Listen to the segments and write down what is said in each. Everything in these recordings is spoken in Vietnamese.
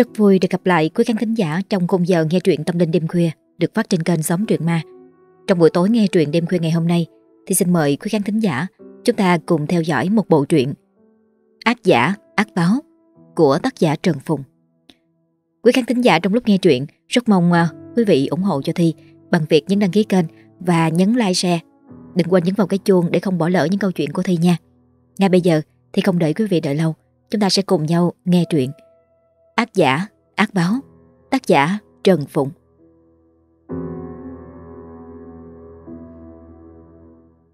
Rất vui được gặp lại quý khán thính giả trong khung giờ nghe truyện tâm linh đêm khuya được phát trên kênh Sống Truyện Ma. Trong buổi tối nghe truyện đêm khuya ngày hôm nay thì xin mời quý khán thính giả chúng ta cùng theo dõi một bộ truyện Ác giả, ác báo của tác giả Trần Phùng. Quý khán thính giả trong lúc nghe truyện rất mong à, quý vị ủng hộ cho Thi bằng việc nhấn đăng ký kênh và nhấn like share. Đừng quên nhấn vào cái chuông để không bỏ lỡ những câu chuyện của Thi nha. Ngay bây giờ thì không đợi quý vị đợi lâu, chúng ta sẽ cùng nhau nghe truyện Ác giả, ác báo, tác giả Trần Phụng.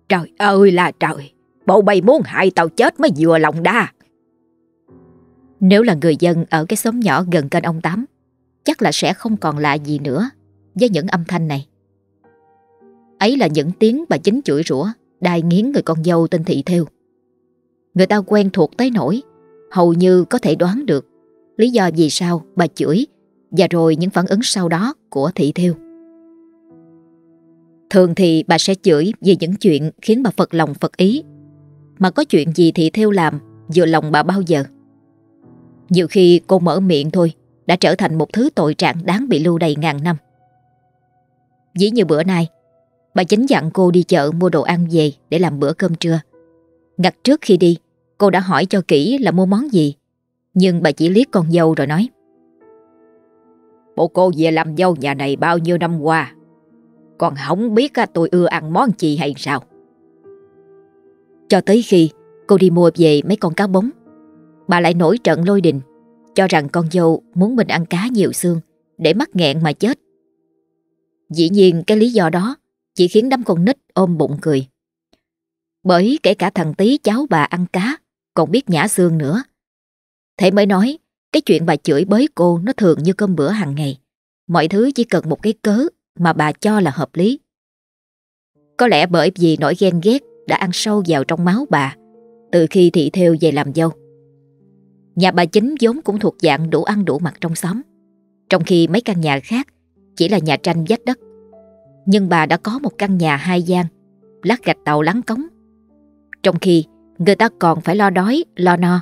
Trời ơi là trời, bộ bay muốn hại tao chết mới vừa lòng đa. Nếu là người dân ở cái xóm nhỏ gần kênh ông Tám, chắc là sẽ không còn lạ gì nữa với những âm thanh này. Ấy là những tiếng bà chính chửi rủa đai nghiến người con dâu tên Thị Theo. Người ta quen thuộc tới nỗi hầu như có thể đoán được lý do vì sao bà chửi và rồi những phản ứng sau đó của Thị thiêu Thường thì bà sẽ chửi vì những chuyện khiến bà phật lòng phật ý. Mà có chuyện gì Thị thiêu làm vừa lòng bà bao giờ. Nhiều khi cô mở miệng thôi đã trở thành một thứ tội trạng đáng bị lưu đầy ngàn năm. Dĩ như bữa nay, bà chính dặn cô đi chợ mua đồ ăn về để làm bữa cơm trưa. Ngặt trước khi đi, cô đã hỏi cho kỹ là mua món gì nhưng bà chỉ liếc con dâu rồi nói Bộ cô về làm dâu nhà này bao nhiêu năm qua? Còn không biết tôi ưa ăn món gì hay sao? Cho tới khi cô đi mua về mấy con cá bóng Bà lại nổi trận lôi đình Cho rằng con dâu muốn mình ăn cá nhiều xương Để mắc nghẹn mà chết. Dĩ nhiên cái lý do đó Chỉ khiến đám con nít ôm bụng cười. Bởi kể cả thằng tí cháu bà ăn cá Còn biết nhả xương nữa Thế mới nói, cái chuyện bà chửi bới cô nó thường như cơm bữa hàng ngày. Mọi thứ chỉ cần một cái cớ mà bà cho là hợp lý. Có lẽ bởi vì nỗi ghen ghét đã ăn sâu vào trong máu bà từ khi thị theo về làm dâu. Nhà bà chính vốn cũng thuộc dạng đủ ăn đủ mặc trong xóm. Trong khi mấy căn nhà khác chỉ là nhà tranh vách đất. Nhưng bà đã có một căn nhà hai gian, lát gạch tàu lắng cống. Trong khi người ta còn phải lo đói, lo no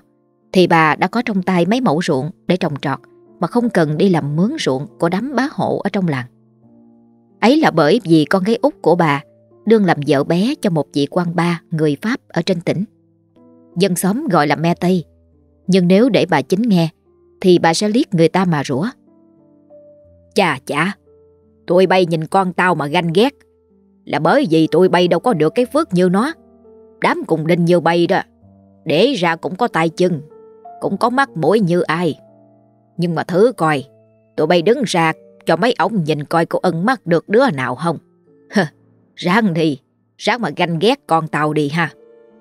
thì bà đã có trong tay mấy mẫu ruộng để trồng trọt mà không cần đi làm mướn ruộng của đám bá hộ ở trong làng. Ấy là bởi vì con gái út của bà đương làm vợ bé cho một vị quan ba người Pháp ở trên tỉnh. Dân xóm gọi là me Tây, nhưng nếu để bà chính nghe thì bà sẽ liếc người ta mà rủa. Chà chà, tụi bay nhìn con tao mà ganh ghét là bởi vì tụi bay đâu có được cái phước như nó. Đám cùng đinh như bay đó, để ra cũng có tay chân cũng có mắt mũi như ai. Nhưng mà thứ coi, tụi bay đứng ra cho mấy ổng nhìn coi cô ân mắt được đứa nào không. Hơ, ráng đi, ráng mà ganh ghét con tàu đi ha.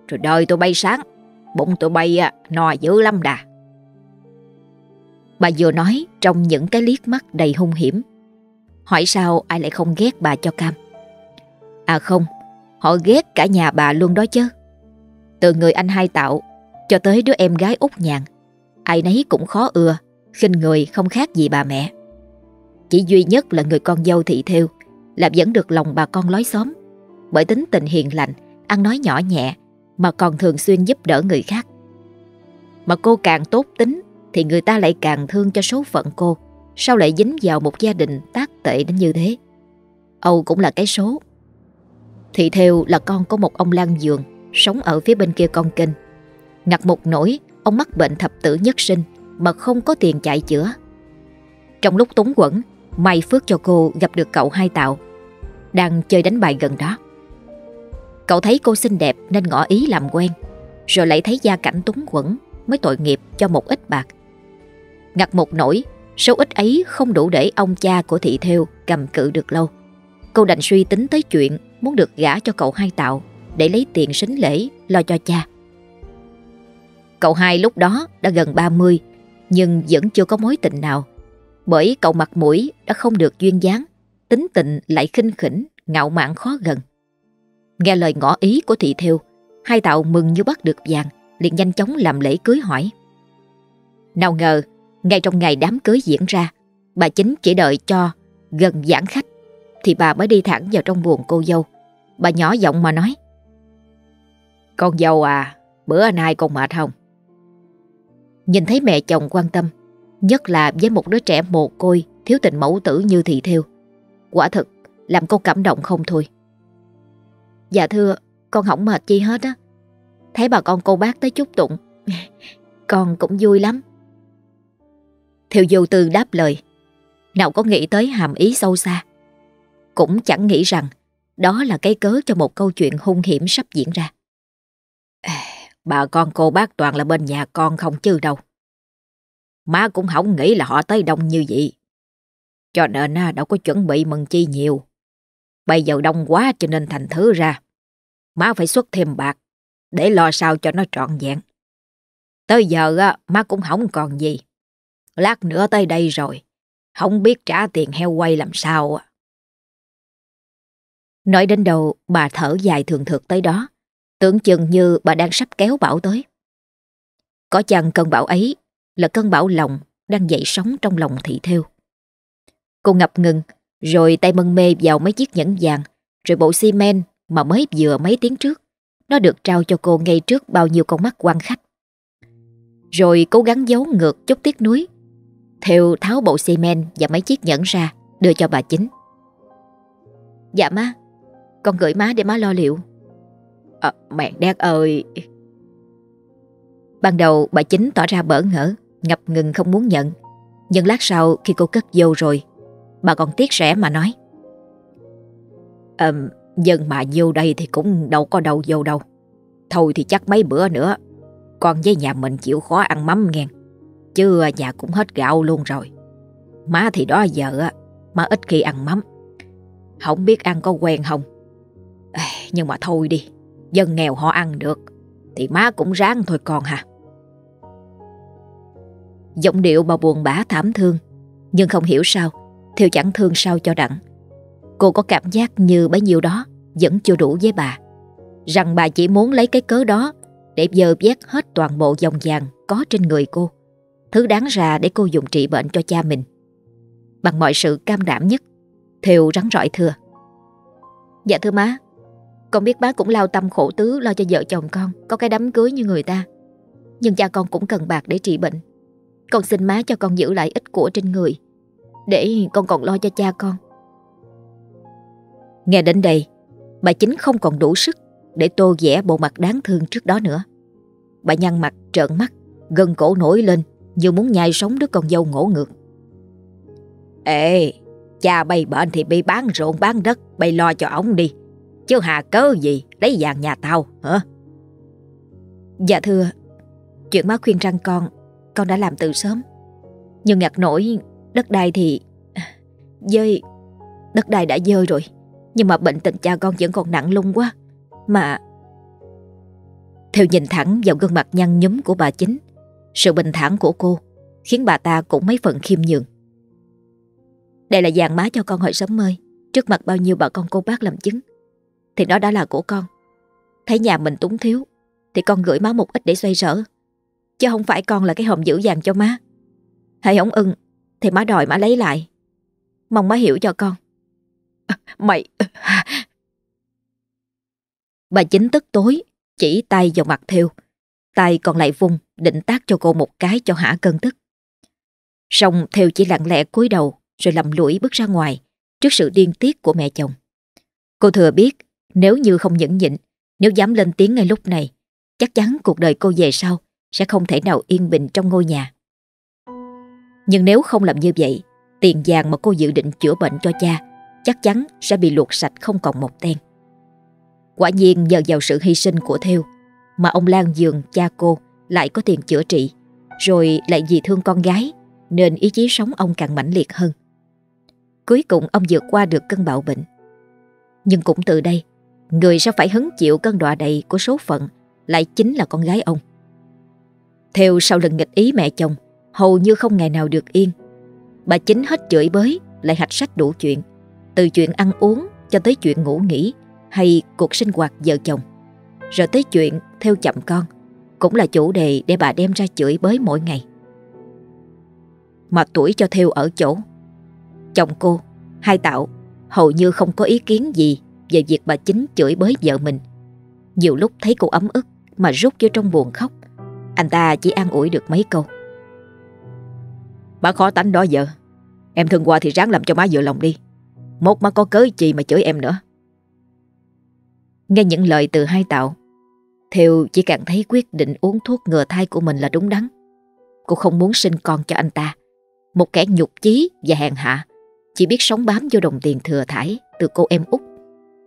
Rồi đời tụi bay sáng, bụng tụi bay à, no dữ lắm đà. Bà vừa nói trong những cái liếc mắt đầy hung hiểm. Hỏi sao ai lại không ghét bà cho cam? À không, họ ghét cả nhà bà luôn đó chứ. Từ người anh hai tạo cho tới đứa em gái út nhàn Ai nấy cũng khó ưa khinh người không khác gì bà mẹ. Chỉ duy nhất là người con dâu thị theo Là vẫn được lòng bà con lối xóm. Bởi tính tình hiền lành Ăn nói nhỏ nhẹ Mà còn thường xuyên giúp đỡ người khác. Mà cô càng tốt tính Thì người ta lại càng thương cho số phận cô Sao lại dính vào một gia đình tác tệ đến như thế? Âu cũng là cái số. Thị theo là con của một ông Lan Dường Sống ở phía bên kia con kênh, Ngặt một nỗi Ông mắc bệnh thập tử nhất sinh Mà không có tiền chạy chữa. Trong lúc túng quẩn May phước cho cô gặp được cậu hai tạo Đang chơi đánh bài gần đó. Cậu thấy cô xinh đẹp Nên ngỏ ý làm quen, Rồi lại thấy gia cảnh túng quẩn Mới tội nghiệp cho một ít bạc. Ngặt một nỗi, Số ít ấy không đủ để ông cha của thị theo Cầm cự được lâu. Cô đành suy tính tới chuyện Muốn được gả cho cậu hai tạo Để lấy tiền sính lễ lo cho cha. Cậu hai lúc đó đã gần 30 nhưng vẫn chưa có mối tình nào. Bởi cậu mặt mũi đã không được duyên dáng, tính tình lại khinh khỉnh, ngạo mạn khó gần. Nghe lời ngỏ ý của thị theo, hai tạo mừng như bắt được vàng, liền nhanh chóng làm lễ cưới hỏi. Nào ngờ, ngay trong ngày đám cưới diễn ra, bà chính chỉ đợi cho gần giãn khách, thì bà mới đi thẳng vào trong buồng cô dâu. Bà nhỏ giọng mà nói. Con dâu à, bữa nay con mệt không? Nhìn thấy mẹ chồng quan tâm, Nhất là với một đứa trẻ mồ côi Thiếu tình mẫu tử như thị theo Quả thực làm cô cảm động không thôi. Dạ thưa Con không mệt chi hết á. Thấy bà con cô bác tới chúc tụng Con cũng vui lắm. Thiều Du Tư đáp lời Nào có nghĩ tới hàm ý sâu xa. Cũng chẳng nghĩ rằng Đó là cái cớ cho một câu chuyện hung hiểm sắp diễn ra. Bà con cô bác toàn là bên nhà con không chứ đâu. Má cũng không nghĩ là họ tới đông như vậy. Cho nên à, đâu có chuẩn bị mừng chi nhiều. Bây giờ đông quá cho nên thành thứ ra. Má phải xuất thêm bạc Để lo sao cho nó trọn vẹn. Tới giờ á, má cũng không còn gì. Lát nữa tới đây rồi Không biết trả tiền heo quay làm sao Nói đến đầu bà thở dài thường thực tới đó. Tưởng chừng như bà đang sắp kéo bão tới. Có chăng cơn bão ấy Là cơn bão lòng Đang dậy sóng trong lòng thị theo Cô ngập ngừng, Rồi tay mân mê vào mấy chiếc nhẫn vàng, Rồi bộ xi men mà mới vừa mấy tiếng trước. Nó được trao cho cô ngay trước bao nhiêu con mắt quan khách. Rồi cố gắng giấu ngược chút tiếc nuối Theo tháo bộ xi men và mấy chiếc nhẫn ra, Đưa cho bà chính. Dạ má, Con gửi má để má lo liệu à, Mẹ đét ơi. Ban đầu bà chính tỏ ra bỡ ngỡ Ngập ngừng không muốn nhận. Nhưng lát sau khi cô cất vô rồi Bà còn tiếc rẻ mà nói. À, Dân mà vô đây thì cũng đâu có đâu vô đâu. Thôi thì chắc mấy bữa nữa Con với nhà mình chịu khó ăn mắm nghe. Chứ nhà cũng hết gạo luôn rồi. Má thì đó giờ Má ít khi ăn mắm. Không biết ăn có quen không? Nhưng mà thôi đi. Dân nghèo họ ăn được, Thì má cũng ráng thôi con hả Giọng điệu bà buồn bã thảm thương, Nhưng không hiểu sao Thiều chẳng thương sao cho đặng. Cô có cảm giác như bấy nhiêu đó Vẫn chưa đủ với bà. Rằng bà chỉ muốn lấy cái cớ đó Để dơ vét hết toàn bộ dòng vàng Có trên người cô, Thứ đáng ra để cô dùng trị bệnh cho cha mình. Bằng mọi sự cam đảm nhất Thiều rắn rọi thưa. Dạ thưa má. Con biết bác cũng lao tâm khổ tứ, Lo cho vợ chồng con, Có cái đám cưới như người ta. Nhưng cha con cũng cần bạc để trị bệnh. Con xin má cho con giữ lại ít của trên người, Để con còn lo cho cha con. Nghe đến đây, Bà chính không còn đủ sức Để tô vẽ bộ mặt đáng thương trước đó nữa. Bà nhăn mặt, trợn mắt, Gân cổ nổi lên Như muốn nhai sống đứa con dâu ngỗ ngược. Ê, Cha bay bệnh thì bị bán ruộng bán đất, Bay lo cho ổng đi. Chứ hà cớ gì lấy vàng nhà tao, hả? Dạ thưa, Chuyện má khuyên răng con Con đã làm từ sớm. Nhưng ngặt nổi, đất đai thì, Dơi, Đất đai đã dơi rồi. Nhưng mà bệnh tình cha con vẫn còn nặng lung quá. Mà, Theo nhìn thẳng vào gương mặt nhăn nhúm của bà chính, Sự bình thản của cô Khiến bà ta cũng mấy phần khiêm nhường. Đây là vàng má cho con hồi sớm mơi Trước mặt bao nhiêu bà con cô bác làm chứng. Thì nó đã là của con. Thấy nhà mình túng thiếu, Thì con gửi má một ít để xoay sở. Chứ không phải con là cái hòm giữ vàng cho má. Hãy ổng ưng, Thì má đòi má lấy lại. Mong má hiểu cho con. À, mày. Bà chính tức tối, Chỉ tay vào mặt theo Tay còn lại vung định tác cho cô một cái cho hả cơn tức. Xong theo chỉ lặng lẽ cúi đầu, Rồi lầm lũi bước ra ngoài, Trước sự điên tiết của mẹ chồng. Cô thừa biết nếu như không nhẫn nhịn Nếu dám lên tiếng ngay lúc này Chắc chắn cuộc đời cô về sau Sẽ không thể nào yên bình trong ngôi nhà Nhưng nếu không làm như vậy Tiền vàng mà cô dự định chữa bệnh cho cha chắc chắn sẽ bị luộc sạch không còn một ten. Quả nhiên nhờ vào sự hy sinh của Theo mà ông Lan Dường cha cô lại có tiền chữa trị, rồi lại vì thương con gái nên ý chí sống ông càng mãnh liệt hơn. Cuối cùng ông vượt qua được cơn bạo bệnh. Nhưng cũng từ đây, người sẽ phải hứng chịu cơn đọa đầy của số phận lại chính là con gái ông. Theo sau lần nghịch ý mẹ chồng, hầu như không ngày nào được yên. Bà chính hết chửi bới, lại hạch sách đủ chuyện. Từ chuyện ăn uống cho tới chuyện ngủ nghỉ hay cuộc sinh hoạt vợ chồng. Rồi tới chuyện theo chậm con cũng là chủ đề để bà đem ra chửi bới mỗi ngày. Mà tuổi cho theo ở chỗ. Chồng cô, hai tạo, hầu như không có ý kiến gì về việc bà chính chửi bới vợ mình. Nhiều lúc thấy cô ấm ức mà rút vô trong buồn khóc. Anh ta chỉ an ủi được mấy câu. Má khó tánh đó giờ Em thương qua thì ráng làm cho má vừa lòng đi Một má có cớ gì mà chửi em nữa Nghe những lời từ hai tạo Thiều chỉ cảm thấy quyết định uống thuốc ngừa thai của mình là đúng đắn Cô không muốn sinh con cho anh ta Một kẻ nhục chí và hèn hạ Chỉ biết sống bám vô đồng tiền thừa thải Từ cô em út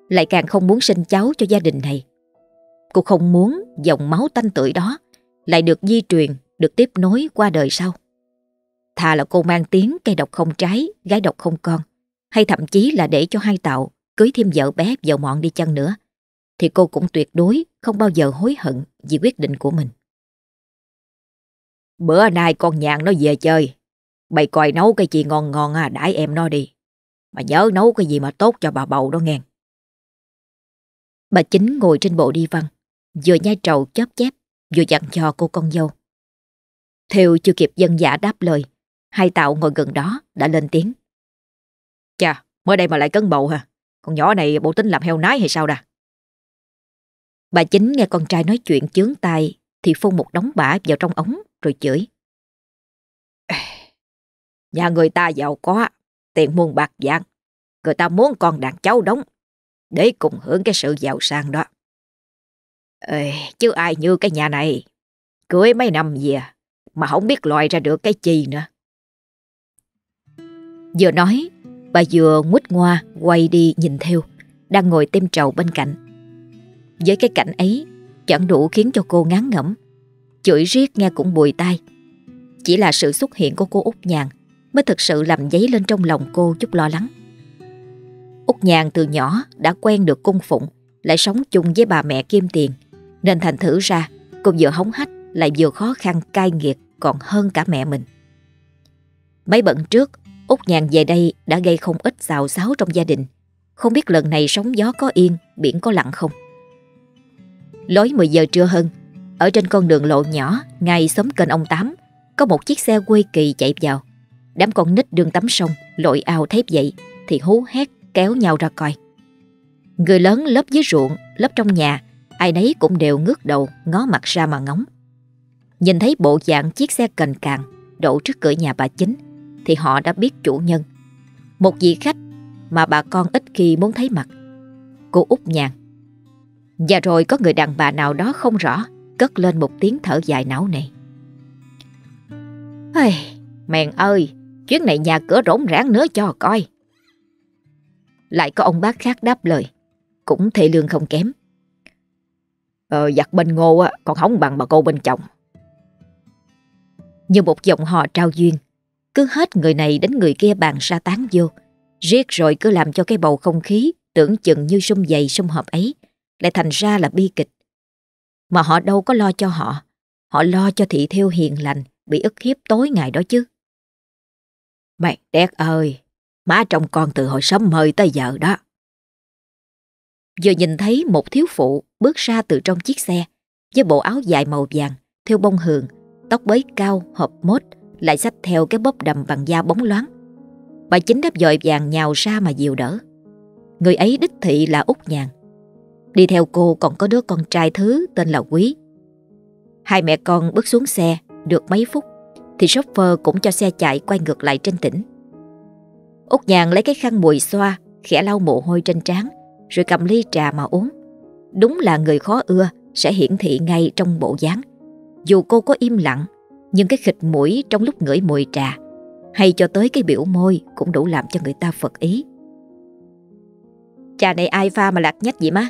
lại càng không muốn sinh cháu cho gia đình này. Cô không muốn dòng máu tanh tưởi đó Lại được di truyền, Được tiếp nối qua đời sau. Thà là cô mang tiếng cây độc không trái, Gái độc không con, Hay thậm chí là để cho hai tạo Cưới thêm vợ bé, vợ mọn đi chăng nữa, Thì cô cũng tuyệt đối Không bao giờ hối hận vì quyết định của mình. Bữa nay con nhạn nó về chơi. Bày coi nấu cái gì ngon ngon à đãi em nó đi. Mà nhớ nấu cái gì mà tốt cho bà bầu đó nghe. Bà chính ngồi trên bộ đi văn, Vừa nhai trầu chớp chép, Vừa dặn cho cô con dâu. Theo chưa kịp dân giả đáp lời, Hai tạo ngồi gần đó đã lên tiếng. Chà, mới đây mà lại cân bầu hả? Con nhỏ này bộ tính làm heo nái hay sao đà? Bà chính nghe con trai nói chuyện chướng tai Thì phun một đống bả vào trong ống Rồi chửi. Nhà người ta giàu có, Tiền muôn bạc vàng. Người ta muốn con đàn cháu đóng để cùng hưởng cái sự giàu sang đó. Ê, chứ ai như cái nhà này? Cưới mấy năm về Mà không biết loại ra được cái chi nữa. Vừa nói Bà vừa nguyết ngoa quay đi nhìn theo Đang ngồi tem trầu bên cạnh. Với cái cảnh ấy Chẳng đủ khiến cho cô ngán ngẩm. Chửi riết nghe cũng bùi tai. Chỉ là sự xuất hiện của cô Út Nhàn Mới thực sự làm giấy lên trong lòng cô chút lo lắng. Út Nhàn từ nhỏ đã quen được cung phụng, Lại sống chung với bà mẹ Kim Tiền. Nên thành thử ra, Cô vừa hống hách lại vừa khó khăn cai nghiệt Còn hơn cả mẹ mình. Mấy bận trước, Út Nhàn về đây đã gây không ít xào xáo trong gia đình. Không biết lần này sóng gió có yên, Biển có lặng không? Lối 10 giờ trưa hơn, Ở trên con đường lộ nhỏ Ngay xóm kênh ông Tám, Có một chiếc xe quê kỳ chạy vào. Đám con nít đường tắm sông Lội ao thấy vậy Thì hú hét kéo nhau ra coi. Người lớn lớp dưới ruộng Lớp trong nhà Ai nấy cũng đều ngước đầu ngó mặt ra mà ngóng. Nhìn thấy bộ dạng chiếc xe cành càng Đổ trước cửa nhà bà chính Thì họ đã biết chủ nhân. Một vị khách mà bà con ít khi muốn thấy mặt. Cô út nhàn. Và rồi có người đàn bà nào đó không rõ Cất lên một tiếng thở dài não nề. Hey, Mèn ơi Chuyến này nhà cửa rỗng rãng nữa cho coi. Lại có ông bác khác đáp lời. Cũng thê lương không kém. Ờ giặt bên ngô á, Còn không bằng bà cô bên chồng. Như một giọng họ trao duyên, Cứ hết người này đến người kia bàn sa tán vô. Riết rồi cứ làm cho cái bầu không khí Tưởng chừng như sung dày sung hợp ấy, Lại thành ra là bi kịch. Mà họ đâu có lo cho họ Họ lo cho thị thiêu hiền lành Bị ức hiếp tối ngày đó chứ. Mày đét ơi! Má trong con từ hồi sớm mời tới giờ đó Vừa nhìn thấy một thiếu phụ bước ra từ trong chiếc xe với bộ áo dài màu vàng, theo bông hường, tóc bới cao, hộp mốt, lại xách theo cái bóp đầm bằng da bóng loáng. Bà chính đáp dội vàng nhào ra mà dìu đỡ. Người ấy đích thị là út Nhàn. Đi theo cô còn có đứa con trai thứ tên là Quý. Hai mẹ con bước xuống xe được mấy phút thì shopper cũng cho xe chạy quay ngược lại trên tỉnh. Út Nhàn lấy cái khăn mùi xoa, khẽ lau mồ hôi trên trán rồi cầm ly trà mà uống. Đúng là người khó ưa sẽ hiển thị ngay trong bộ dáng. Dù cô có im lặng, nhưng cái khịt mũi trong lúc ngửi mùi trà hay cho tới cái biểu môi cũng đủ làm cho người ta phật ý. Trà này ai pha mà lạc nhách vậy má?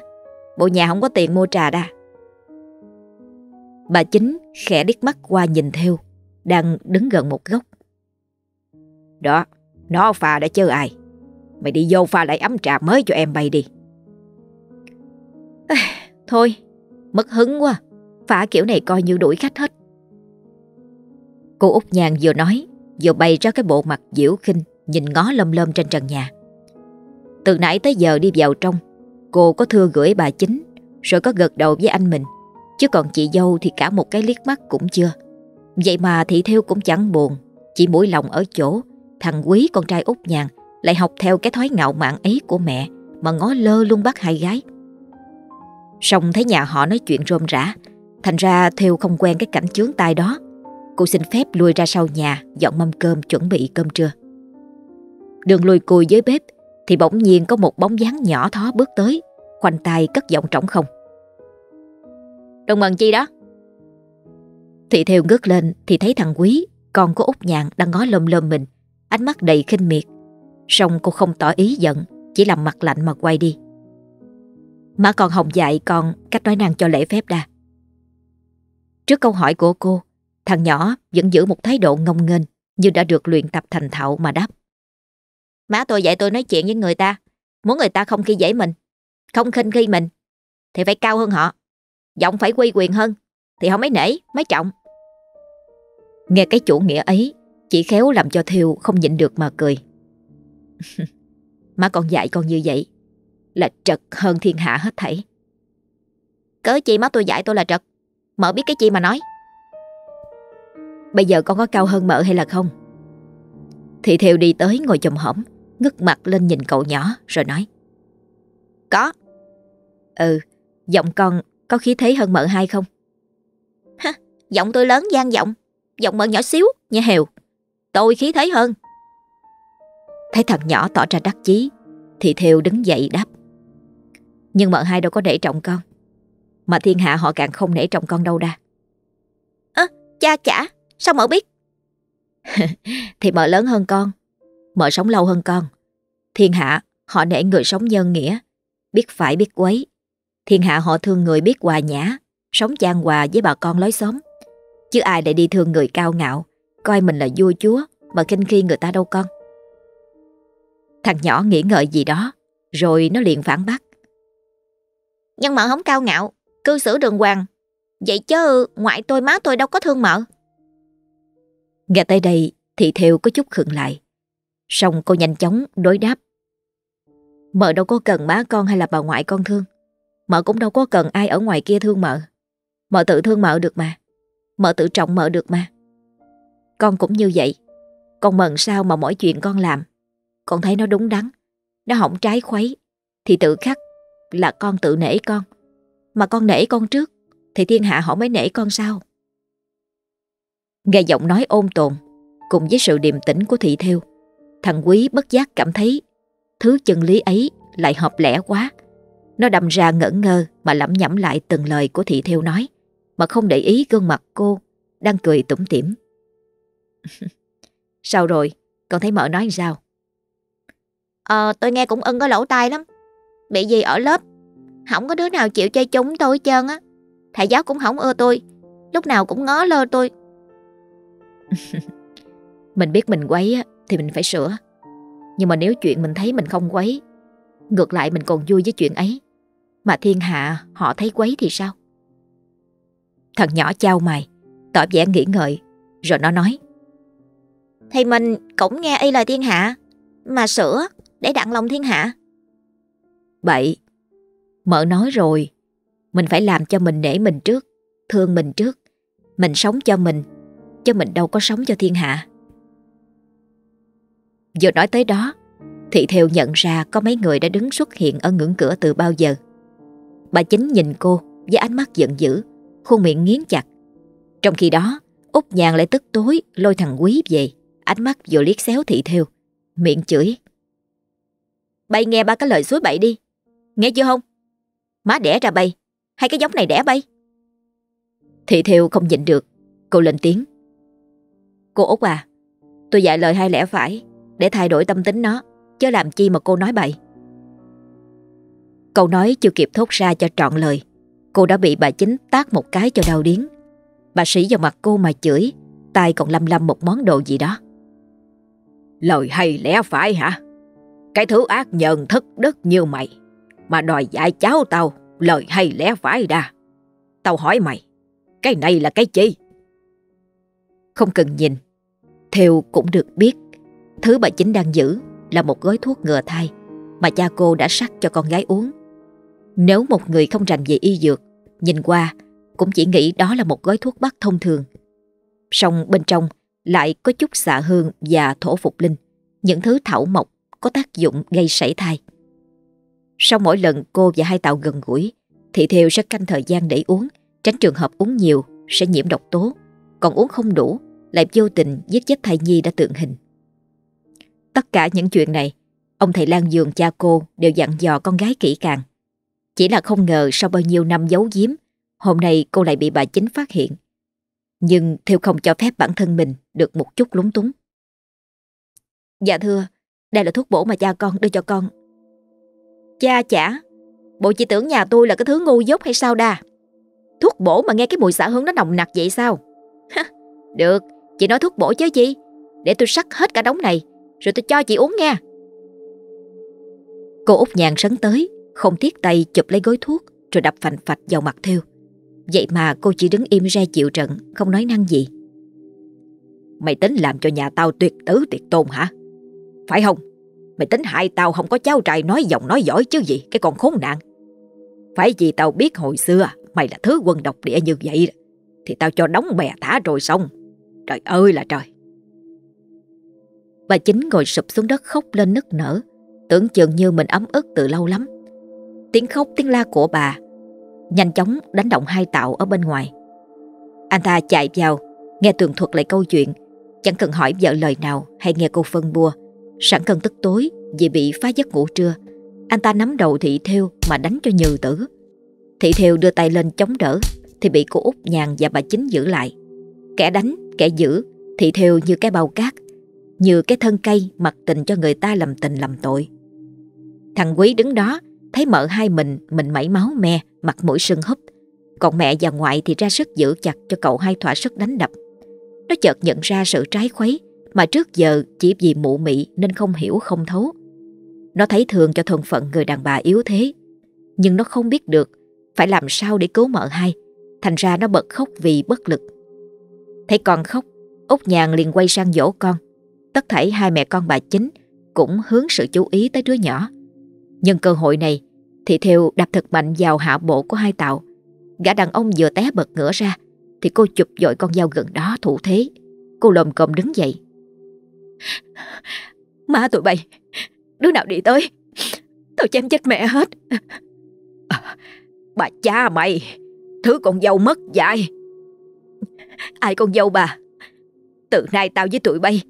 Bộ nhà không có tiền mua trà đa. Bà chính khẽ điếc mắt qua nhìn theo, đang đứng gần một góc. Đó, nó pha đã chứ ai. Mày đi vô pha lại ấm trà mới cho em bay đi. Thôi, mất hứng quá. Phả kiểu này coi như đuổi khách hết. Cô út nhàn vừa nói, vừa bày ra cái bộ mặt diễu khinh, nhìn ngó lâm lâm trên trần nhà. Từ nãy tới giờ đi vào trong, cô có thưa gửi bà chính, rồi có gật đầu với anh mình. Chứ còn chị dâu thì cả một cái liếc mắt cũng chưa. Vậy mà thị theo cũng chẳng buồn, chỉ mũi lòng ở chỗ thằng quý con trai út nhàn lại học theo cái thói ngạo mạn ấy của mẹ mà ngó lơ luôn bắt hai gái. Xong thấy nhà họ nói chuyện rôm rã Thành ra Theo không quen cái cảnh chướng tai đó. Cô xin phép lui ra sau nhà Dọn mâm cơm chuẩn bị cơm trưa. Đường lùi cùi dưới bếp Thì bỗng nhiên có một bóng dáng nhỏ thó bước tới Khoanh tay cất giọng trống không. Đồng mần chi đó? Thị theo ngước lên Thì thấy thằng Quý Con của út nhạn đang ngó lơm lơm mình Ánh mắt đầy khinh miệt. Xong cô không tỏ ý giận Chỉ làm mặt lạnh mà quay đi. Má con hồng dạy con cách nói năng cho lễ phép đa Trước câu hỏi của cô Thằng nhỏ vẫn giữ một thái độ ngông nghênh Như đã được luyện tập thành thạo mà đáp. Má tôi dạy tôi nói chuyện với người ta Muốn người ta không khi dễ mình Không khinh khi mình Thì phải cao hơn họ. Giọng phải quy quyền hơn Thì họ mới nể, mới trọng. Nghe cái chủ nghĩa ấy chỉ khéo làm cho Thiêu không nhịn được mà cười. cười Má con dạy con như vậy Là trật hơn thiên hạ hết thảy. Cớ chi má tôi dạy tôi là trật? Mợ biết cái chi mà nói. Bây giờ con có cao hơn mợ hay là không? Thì Thiều đi tới ngồi chồm hổm Ngước mặt lên nhìn cậu nhỏ Rồi nói. Có. Ừ Giọng con có khí thế hơn mợ hai không? Ha, Giọng tôi lớn gian giọng Giọng mợ nhỏ xíu như hều. Tôi khí thế hơn. Thấy thằng nhỏ tỏ ra đắc chí, thì Thiều đứng dậy đáp. Nhưng mợ hai đâu có để trọng con. Mà thiên hạ họ càng không nể trọng con đâu đa. Ơ, cha chả, Sao mợ biết? Thì mợ lớn hơn con Mợ sống lâu hơn con. Thiên hạ họ nể người sống nhân nghĩa, Biết phải biết quấy. Thiên hạ họ thương người biết hòa nhã, Sống chan hòa với bà con lối xóm. Chứ ai lại đi thương người cao ngạo Coi mình là vua chúa Mà kinh khi người ta đâu con. Thằng nhỏ nghĩ ngợi gì đó Rồi nó liền phản bác. Nhưng mợ không cao ngạo Cư xử đường hoàng. Vậy chứ ngoại tôi má tôi đâu có thương mợ. Nghe tới đây thì Theo có chút khựng lại. Xong cô nhanh chóng đối đáp. Mợ đâu có cần má con hay là bà ngoại con thương. Mợ cũng đâu có cần ai ở ngoài kia thương mợ. Mợ tự thương mợ được mà. Mợ tự trọng mợ được mà con cũng như vậy. Con mần sao mà mỗi chuyện con làm? Con thấy nó đúng đắn, Nó không trái khuấy. Thì tự khắc là con tự nể con. Mà con nể con trước, Thì thiên hạ họ mới nể con sau. Nghe giọng nói ôn tồn, Cùng với sự điềm tĩnh của thị theo Thằng quý bất giác cảm thấy Thứ chân lý ấy lại hợp lẽ quá. Nó đâm ra ngẩn ngơ Mà lẩm nhẩm lại từng lời của thị theo nói, Mà không để ý gương mặt cô Đang cười tủm tỉm. Sao rồi? Con thấy mợ nói sao? Ờ tôi nghe cũng ưng có lỗ tai lắm. Bị gì ở lớp? Không có đứa nào chịu chơi chúng tôi hết trơn á. Thầy giáo cũng không ưa tôi. Lúc nào cũng ngó lơ tôi. Mình biết mình quấy á, thì mình phải sửa. Nhưng mà nếu chuyện mình thấy mình không quấy, ngược lại mình còn vui với chuyện ấy, mà thiên hạ họ thấy quấy thì sao? Thằng nhỏ trao mày, tỏ vẻ nghĩ ngợi, rồi nó nói. Thì mình cũng nghe y lời thiên hạ, mà sửa để đặng lòng thiên hạ. Bậy, mợ nói rồi, mình phải làm cho mình nể mình trước, thương mình trước. Mình sống cho mình chứ mình đâu có sống cho thiên hạ. Vừa nói tới đó, Thị Theo nhận ra có mấy người đã đứng xuất hiện ở ngưỡng cửa từ bao giờ. Bà chính nhìn cô với ánh mắt giận dữ, khuôn miệng nghiến chặt. Trong khi đó, Út Nhàn lại tức tối lôi thằng Quý về, ánh mắt vừa liếc xéo Thị Theo, miệng chửi. Bay nghe ba cái lời suối bậy đi, nghe chưa không? Má đẻ ra bay, hay cái giống này đẻ bay? Thị Theo không nhịn được, cô lên tiếng. Cô Út à, tôi dạy lời hai lẽ phải để thay đổi tâm tính nó, chứ làm chi mà cô nói bậy. Câu nói chưa kịp thốt ra cho trọn lời, cô đã bị bà chính tát một cái cho đau điếng. Bà sĩ vào mặt cô mà chửi, tay còn lăm lăm một món đồ gì đó. Lời hay lẽ phải hả? Cái thứ ác nhờn thất đức như mày, mà đòi dạy cháu tao lời hay lẽ phải đa. Tao hỏi mày, cái này là cái chi? Không cần nhìn, theo cũng được biết Thứ bà chính đang giữ là một gói thuốc ngừa thai mà cha cô đã sắc cho con gái uống. Nếu một người không rành về y dược, nhìn qua cũng chỉ nghĩ đó là một gói thuốc bắc thông thường. Song bên trong lại có chút xạ hương và thổ phục linh, những thứ thảo mộc có tác dụng gây sảy thai. Sau mỗi lần cô và hai tạo gần gũi, thì thiều sẽ canh thời gian để uống, tránh trường hợp uống nhiều sẽ nhiễm độc tố, còn uống không đủ lại vô tình giết chết thai nhi đã tượng hình. Tất cả những chuyện này, ông thầy Lan Dường cha cô đều dặn dò con gái kỹ càng. Chỉ là không ngờ sau bao nhiêu năm giấu giếm, hôm nay cô lại bị bà chính phát hiện. Nhưng theo không cho phép bản thân mình được một chút lúng túng. Dạ thưa, đây là thuốc bổ mà cha con đưa cho con. Cha chả, bộ chị tưởng nhà tôi là cái thứ ngu dốt hay sao đa? Thuốc bổ mà nghe cái mùi xả hương nó nồng nặc vậy sao? Được, chị nói thuốc bổ chứ gì? Để tôi sắc hết cả đống này, rồi tôi cho chị uống nha. Cô út nhàn sấn tới, không tiếc tay chụp lấy gói thuốc, rồi đập phành phạch vào mặt theo. Vậy mà cô chỉ đứng im ra chịu trận, không nói năng gì. Mày tính làm cho nhà tao tuyệt tứ tuyệt tôn hả? Phải không? Mày tính hại tao không có cháu trai nói giọng nói giỏi chứ gì, cái con khốn nạn. Phải vì tao biết hồi xưa mày là thứ quân độc địa như vậy Thì tao cho đóng bè thả rồi xong Trời ơi là trời Bà chính ngồi sụp xuống đất khóc lên nức nở Tưởng chừng như mình ấm ức từ lâu lắm Tiếng khóc tiếng la của bà Nhanh chóng đánh động hai tạo ở bên ngoài. Anh ta chạy vào Nghe tường thuật lại câu chuyện. Chẳng cần hỏi vợ lời nào Hay nghe cô phân bua. Sẵn cần tức tối Vì bị phá giấc ngủ trưa Anh ta nắm đầu thị theo Mà đánh cho nhừ tử. Thị Theo đưa tay lên chống đỡ Thì bị cô út nhàn và bà chính giữ lại. Kẻ đánh, kẻ giữ Thị Theo như cái bao cát Như cái thân cây mặc tình cho người ta lầm tình lầm tội. Thằng Quý đứng đó Thấy mợ hai mình Mình mẩy máu me, Mặt mũi sưng húp. Còn mẹ và ngoại thì ra sức giữ chặt Cho cậu hai thỏa sức đánh đập. Nó chợt nhận ra sự trái khuấy Mà trước giờ chỉ vì mụ mị Nên không hiểu, không thấu. Nó thấy thường cho thân phận người đàn bà yếu thế, Nhưng nó không biết được phải làm sao để cứu mợ hai. Thành ra nó bật khóc vì bất lực. Thấy con khóc, Út nhàn liền quay sang dỗ con. Tất thảy hai mẹ con bà chính Cũng hướng sự chú ý tới đứa nhỏ. Nhân cơ hội này thì Thiều đạp thật mạnh vào hạ bộ của hai tạo Gã đàn ông vừa té bật ngửa ra Thì cô chụp dội con dao gần đó thủ thế. Cô lồm cồm đứng dậy. Má tụi bay Đứa nào đi tới Tao chém chết mẹ hết. À, Bà cha mày Thứ con dâu mất dạy. Ai con dâu bà? Từ nay tao với tụi bay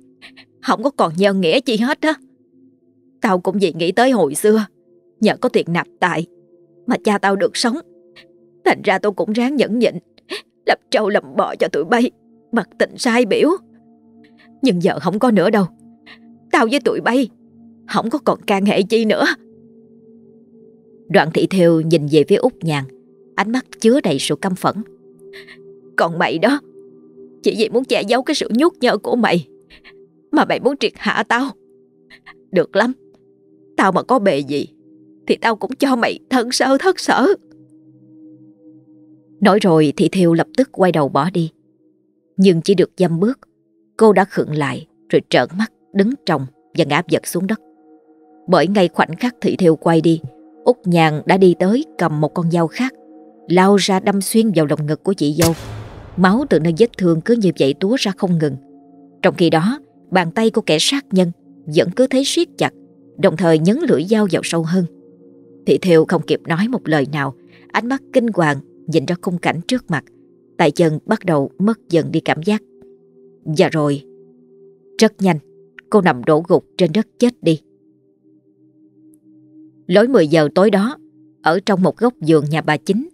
Không có còn nhân nghĩa chi hết á. Tao cũng vì nghĩ tới hồi xưa Nhờ có tiền nạp tại Mà cha tao được sống. Thành ra tôi cũng ráng nhẫn nhịn, Lập trâu lầm bò cho tụi bay Mặt tình sai biểu. Nhưng giờ không có nữa đâu. Tao với tụi bay Không có còn can hệ chi nữa. Đoạn thị thiều nhìn về phía út nhàn, Ánh mắt chứa đầy sự căm phẫn. Còn mày đó, Chỉ vì muốn che giấu cái sự nhút nhơ của mày Mà mày muốn triệt hạ tao. Được lắm, Tao mà có bề gì thì tao cũng cho mày thân sơ thất sở Nói rồi thì Thiều lập tức quay đầu bỏ đi Nhưng chỉ được dăm bước Cô đã khựng lại Rồi trợn mắt đứng trồng Và ngã vật xuống đất Bởi ngay khoảnh khắc thị Thiều quay đi Út nhàn đã đi tới cầm một con dao khác lao ra đâm xuyên vào lồng ngực của chị dâu. Máu từ nơi vết thương cứ như vậy túa ra không ngừng. Trong khi đó, bàn tay của kẻ sát nhân vẫn cứ thấy siết chặt, đồng thời nhấn lưỡi dao vào sâu hơn. Thị Thiều không kịp nói một lời nào, ánh mắt kinh hoàng nhìn ra khung cảnh trước mặt, tay chân bắt đầu mất dần đi cảm giác. Và rồi, rất nhanh, cô nằm đổ gục trên đất chết đi. Lối 10 giờ tối đó, ở trong một góc giường nhà bà chính,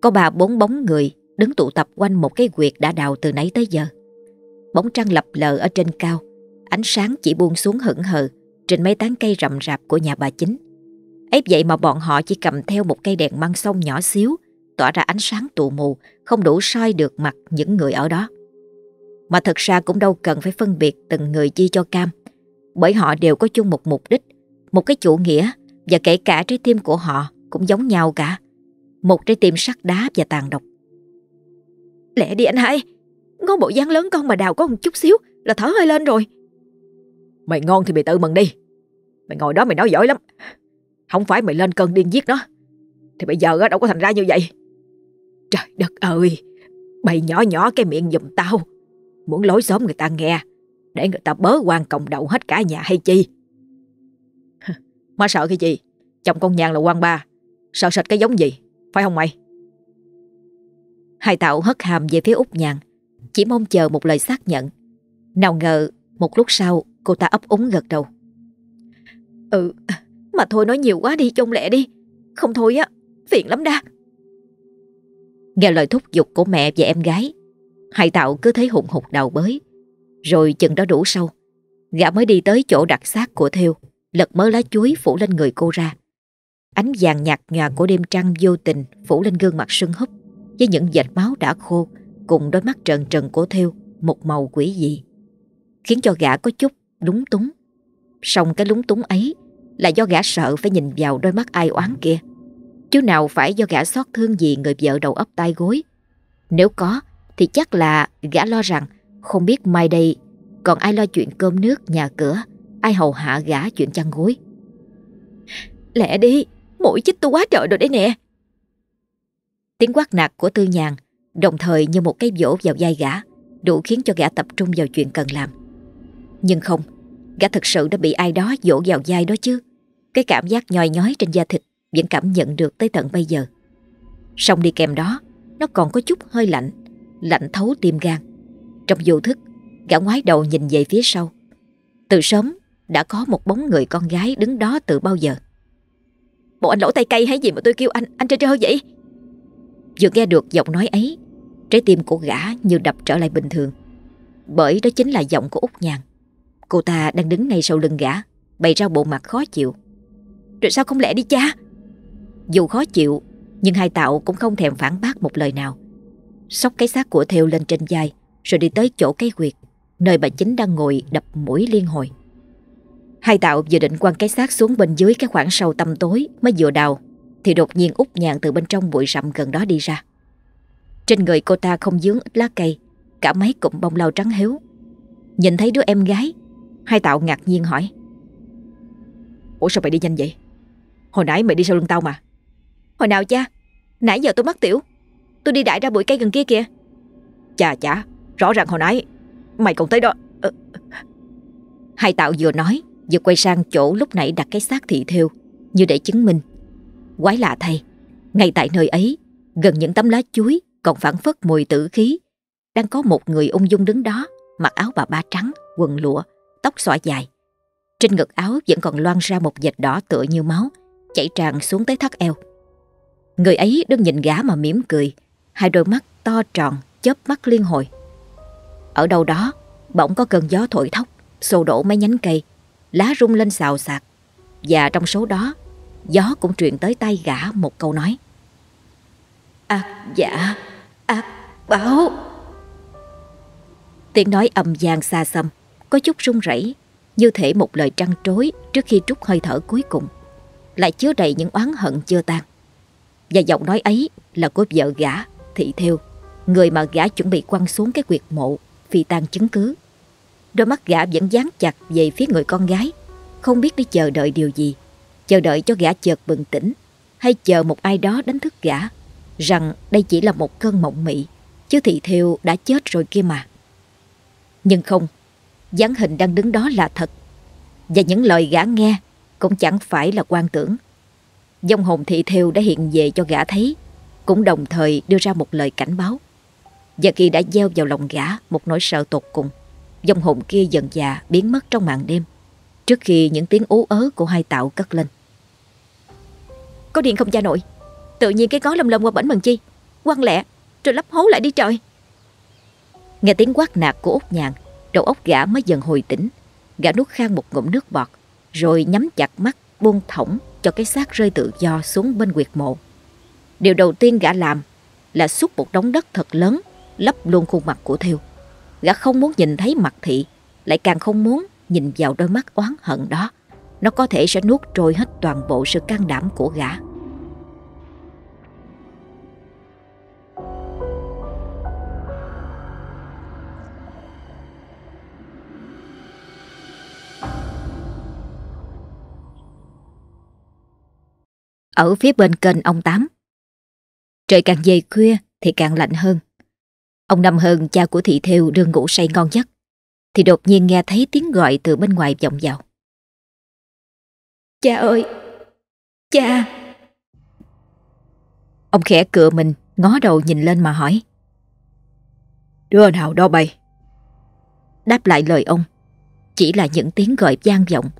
có bà bốn bóng người đứng tụ tập quanh một cái quyệt đã đào từ nãy tới giờ. Bóng trăng lập lờ ở trên cao, ánh sáng chỉ buông xuống hững hờ trên mấy tán cây rậm rạp của nhà bà chính ấy vậy mà bọn họ chỉ cầm theo một cây đèn măng sông nhỏ xíu, tỏa ra ánh sáng tù mù, không đủ soi được mặt những người ở đó. Mà thật ra cũng đâu cần phải phân biệt từng người chi cho cam, bởi họ đều có chung một mục đích, một cái chủ nghĩa và kể cả trái tim của họ cũng giống nhau cả. Một trái tim sắt đá và tàn độc. Lẹ đi anh hai, ngon bộ dáng lớn con mà đào có một chút xíu là thở hơi lên rồi. Mày ngon thì mày tự mừng đi. Mày ngồi đó mày nói giỏi lắm. Không phải mày lên cơn điên giết nó. Thì bây giờ đâu có thành ra như vậy. Trời đất ơi, bày nhỏ nhỏ cái miệng giùm tao. Muốn lối xóm người ta nghe, để người ta bớ quan cộng đầu hết cả nhà hay chi. Má sợ cái gì? Chồng con nhàn là quan ba, sợ sệt cái giống gì? Phải không mày? Hai tạo hất hàm về phía út nhàn Chỉ mong chờ một lời xác nhận Nào ngờ một lúc sau cô ta ấp úng gật đầu. Ừ, mà thôi nói nhiều quá đi trông lẹ đi. Không thôi á, phiền lắm đa. Nghe lời thúc giục của mẹ và em gái, hai tạo cứ thấy hụt hụt đầu bới. Rồi chừng đó đủ sâu, gã mới đi tới chỗ đặt xác của Theo, lật mớ lá chuối phủ lên người cô ra. Ánh vàng nhạt nhòa của đêm trăng vô tình phủ lên gương mặt sưng húp với những vệt máu đã khô cùng đôi mắt trần trần của Theo một màu quỷ dị khiến cho gã có chút lúng túng. Xong cái lúng túng ấy là do gã sợ phải nhìn vào đôi mắt ai oán kia. Chứ nào phải do gã xót thương gì người vợ đầu ấp tay gối. Nếu có thì chắc là gã lo rằng không biết mai đây còn ai lo chuyện cơm nước, nhà cửa, ai hầu hạ gã chuyện chăn gối. Lẹ đi, mũi chích tôi quá trời rồi đấy nè. Tiếng quát nạt của Tư Nhàn đồng thời như một cái vỗ vào vai gã đủ khiến cho gã tập trung vào chuyện cần làm. Nhưng không, gã thực sự đã bị ai đó dỗ vào vai đó chứ. Cái cảm giác nhòi nhói trên da thịt vẫn cảm nhận được tới tận bây giờ. Xong đi kèm đó, nó còn có chút hơi lạnh, lạnh thấu tim gan. Trong vô thức, gã ngoái đầu nhìn về phía sau. Từ sớm, đã có một bóng người con gái đứng đó từ bao giờ. Bộ anh lỗ tay cây hay gì mà tôi kêu anh, anh trơ trơ vậy? Vừa nghe được giọng nói ấy, trái tim của gã như đập trở lại bình thường. Bởi đó chính là giọng của Út Nhàn. Cô ta đang đứng ngay sau lưng gã, bày ra bộ mặt khó chịu. Rồi sao không lẽ đi cha? Dù khó chịu, nhưng hai tạo cũng không thèm phản bác một lời nào. Xốc cái xác của Theo lên trên vai, rồi đi tới chỗ cây quyệt, nơi bà chính đang ngồi đập mũi liên hồi. Hai tạo vừa định quăng cái xác xuống bên dưới cái khoảng sâu tăm tối mới vừa đào, thì đột nhiên út nhàn từ bên trong bụi rậm gần đó đi ra. Trên người cô ta không dướng ít lá cây, cả mấy cụm bông lau trắng hiếu. Nhìn thấy đứa em gái, hai tạo ngạc nhiên hỏi. Ủa sao mày đi nhanh vậy? Hồi nãy mày đi sau lưng tao mà. Hồi nào cha? Nãy giờ tôi mất tiểu. Tôi đi đại ra bụi cây gần kia kìa. Chà chà, rõ ràng hồi nãy mày còn tới đó. Ờ. Hai tạo vừa nói, vừa quay sang chỗ lúc nãy đặt cái xác thị theo, như để chứng minh. Quái lạ thay, ngay tại nơi ấy, gần những tấm lá chuối còn phản phất mùi tử khí, đang có một người ung dung đứng đó, mặc áo bà ba trắng, quần lụa, tóc xõa dài. Trên ngực áo vẫn còn loang ra một vệt đỏ tựa như máu, chảy tràn xuống tới thắt eo. Người ấy đứng nhìn gã mà mỉm cười, hai đôi mắt to tròn, chớp mắt liên hồi. Ở đâu đó, bỗng có cơn gió thổi thốc, xô đổ mấy nhánh cây, lá rung lên xào xạc. Và trong số đó, gió cũng truyền tới tay gã một câu nói. ác giả ác báo. Tiếng nói âm gian xa xăm, có chút run rẩy, như thể một lời trăn trối trước khi trút hơi thở cuối cùng, lại chứa đầy những oán hận chưa tan. Và giọng nói ấy là của vợ gã, thị theo, người mà gã chuẩn bị quăng xuống cái quyệt mộ, vì tan chứng cứ. Đôi mắt gã vẫn dán chặt về phía người con gái, không biết đi chờ đợi điều gì. Chờ đợi cho gã chợt bừng tỉnh, hay chờ một ai đó đánh thức gã, rằng đây chỉ là một cơn mộng mị, chứ thị theo đã chết rồi kia mà. Nhưng không, dáng hình đang đứng đó là thật. Và những lời gã nghe cũng chẳng phải là quan tưởng. Dông hồn thị theo đã hiện về cho gã thấy, cũng đồng thời đưa ra một lời cảnh báo. Và khi đã gieo vào lòng gã một nỗi sợ tột cùng, dông hồn kia dần dà biến mất trong màn đêm, trước khi những tiếng ú ớ của hai tạo cất lên. Có điện không cha nội? Tự nhiên cái có lầm lầm qua bển mần chi, quăng lẹ, rồi lắp hố lại đi trời. Nghe tiếng quát nạt của út nhàn, đầu óc gã mới dần hồi tỉnh. Gã nuốt khang một ngụm nước bọt, rồi nhắm chặt mắt buông thõng cho cái xác rơi tự do xuống bên quyệt mộ. Điều đầu tiên gã làm là xúc một đống đất thật lớn, lấp luôn khuôn mặt của Thiêu. Gã không muốn nhìn thấy mặt thị, lại càng không muốn nhìn vào đôi mắt oán hận đó. Nó có thể sẽ nuốt trôi hết toàn bộ sự can đảm của gã. Ở phía bên kênh ông Tám. Trời càng về khuya thì càng lạnh hơn. Ông Năm Hơn cha của thị theo đương ngủ say ngon giấc Thì đột nhiên nghe thấy tiếng gọi từ bên ngoài vọng vào. Cha ơi! Cha! Ông khẽ cựa mình Ngó đầu nhìn lên mà hỏi. Đứa nào đó bay? Đáp lại lời ông chỉ là những tiếng gọi vang vọng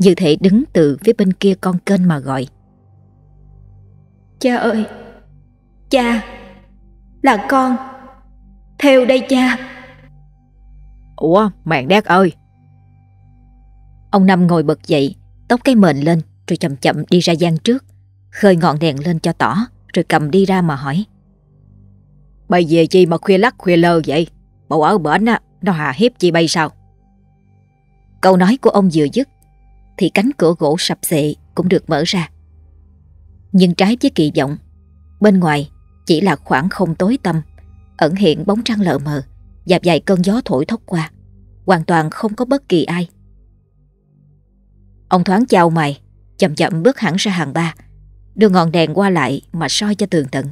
như thể đứng từ phía bên kia con kênh mà gọi. Cha ơi! Cha! Là con! Theo đây cha! Ủa, mẹ đét ơi! Ông Năm ngồi bật dậy, tóc cái mền lên rồi chậm chậm đi ra gian trước, khơi ngọn đèn lên cho tỏ rồi cầm đi ra mà hỏi. Bây về chi mà khuya lắc khuya lơ vậy? Bộ ở bển á, nó hà hiếp chi bay sao? Câu nói của ông vừa dứt thì cánh cửa gỗ sập xệ cũng được mở ra. Nhưng trái với kỳ vọng, bên ngoài chỉ là khoảng không tối tăm, ẩn hiện bóng trăng lờ mờ và vài cơn gió thổi thốc qua, hoàn toàn không có bất kỳ ai. Ông thoáng chào mày, chậm chậm bước hẳn ra hàng ba, đưa ngọn đèn qua lại mà soi cho tường tận.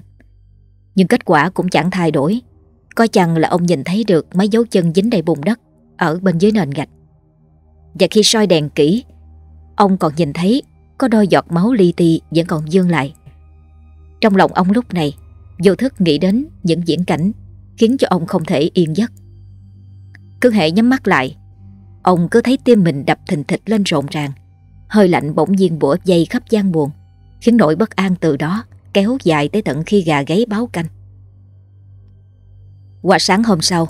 Nhưng kết quả cũng chẳng thay đổi, có chăng là ông nhìn thấy được mấy dấu chân dính đầy bùn đất ở bên dưới nền gạch. Và khi soi đèn kỹ Ông còn nhìn thấy có đôi giọt máu li ti vẫn còn dương lại. Trong lòng ông lúc này Vô thức nghĩ đến những diễn cảnh Khiến cho ông không thể yên giấc. Cứ hệ nhắm mắt lại Ông cứ thấy tim mình đập thình thịch lên rộn ràng Hơi lạnh bỗng nhiên bủa dây khắp gian buồn Khiến nỗi bất an từ đó Kéo dài tới tận khi gà gáy báo canh. Qua sáng hôm sau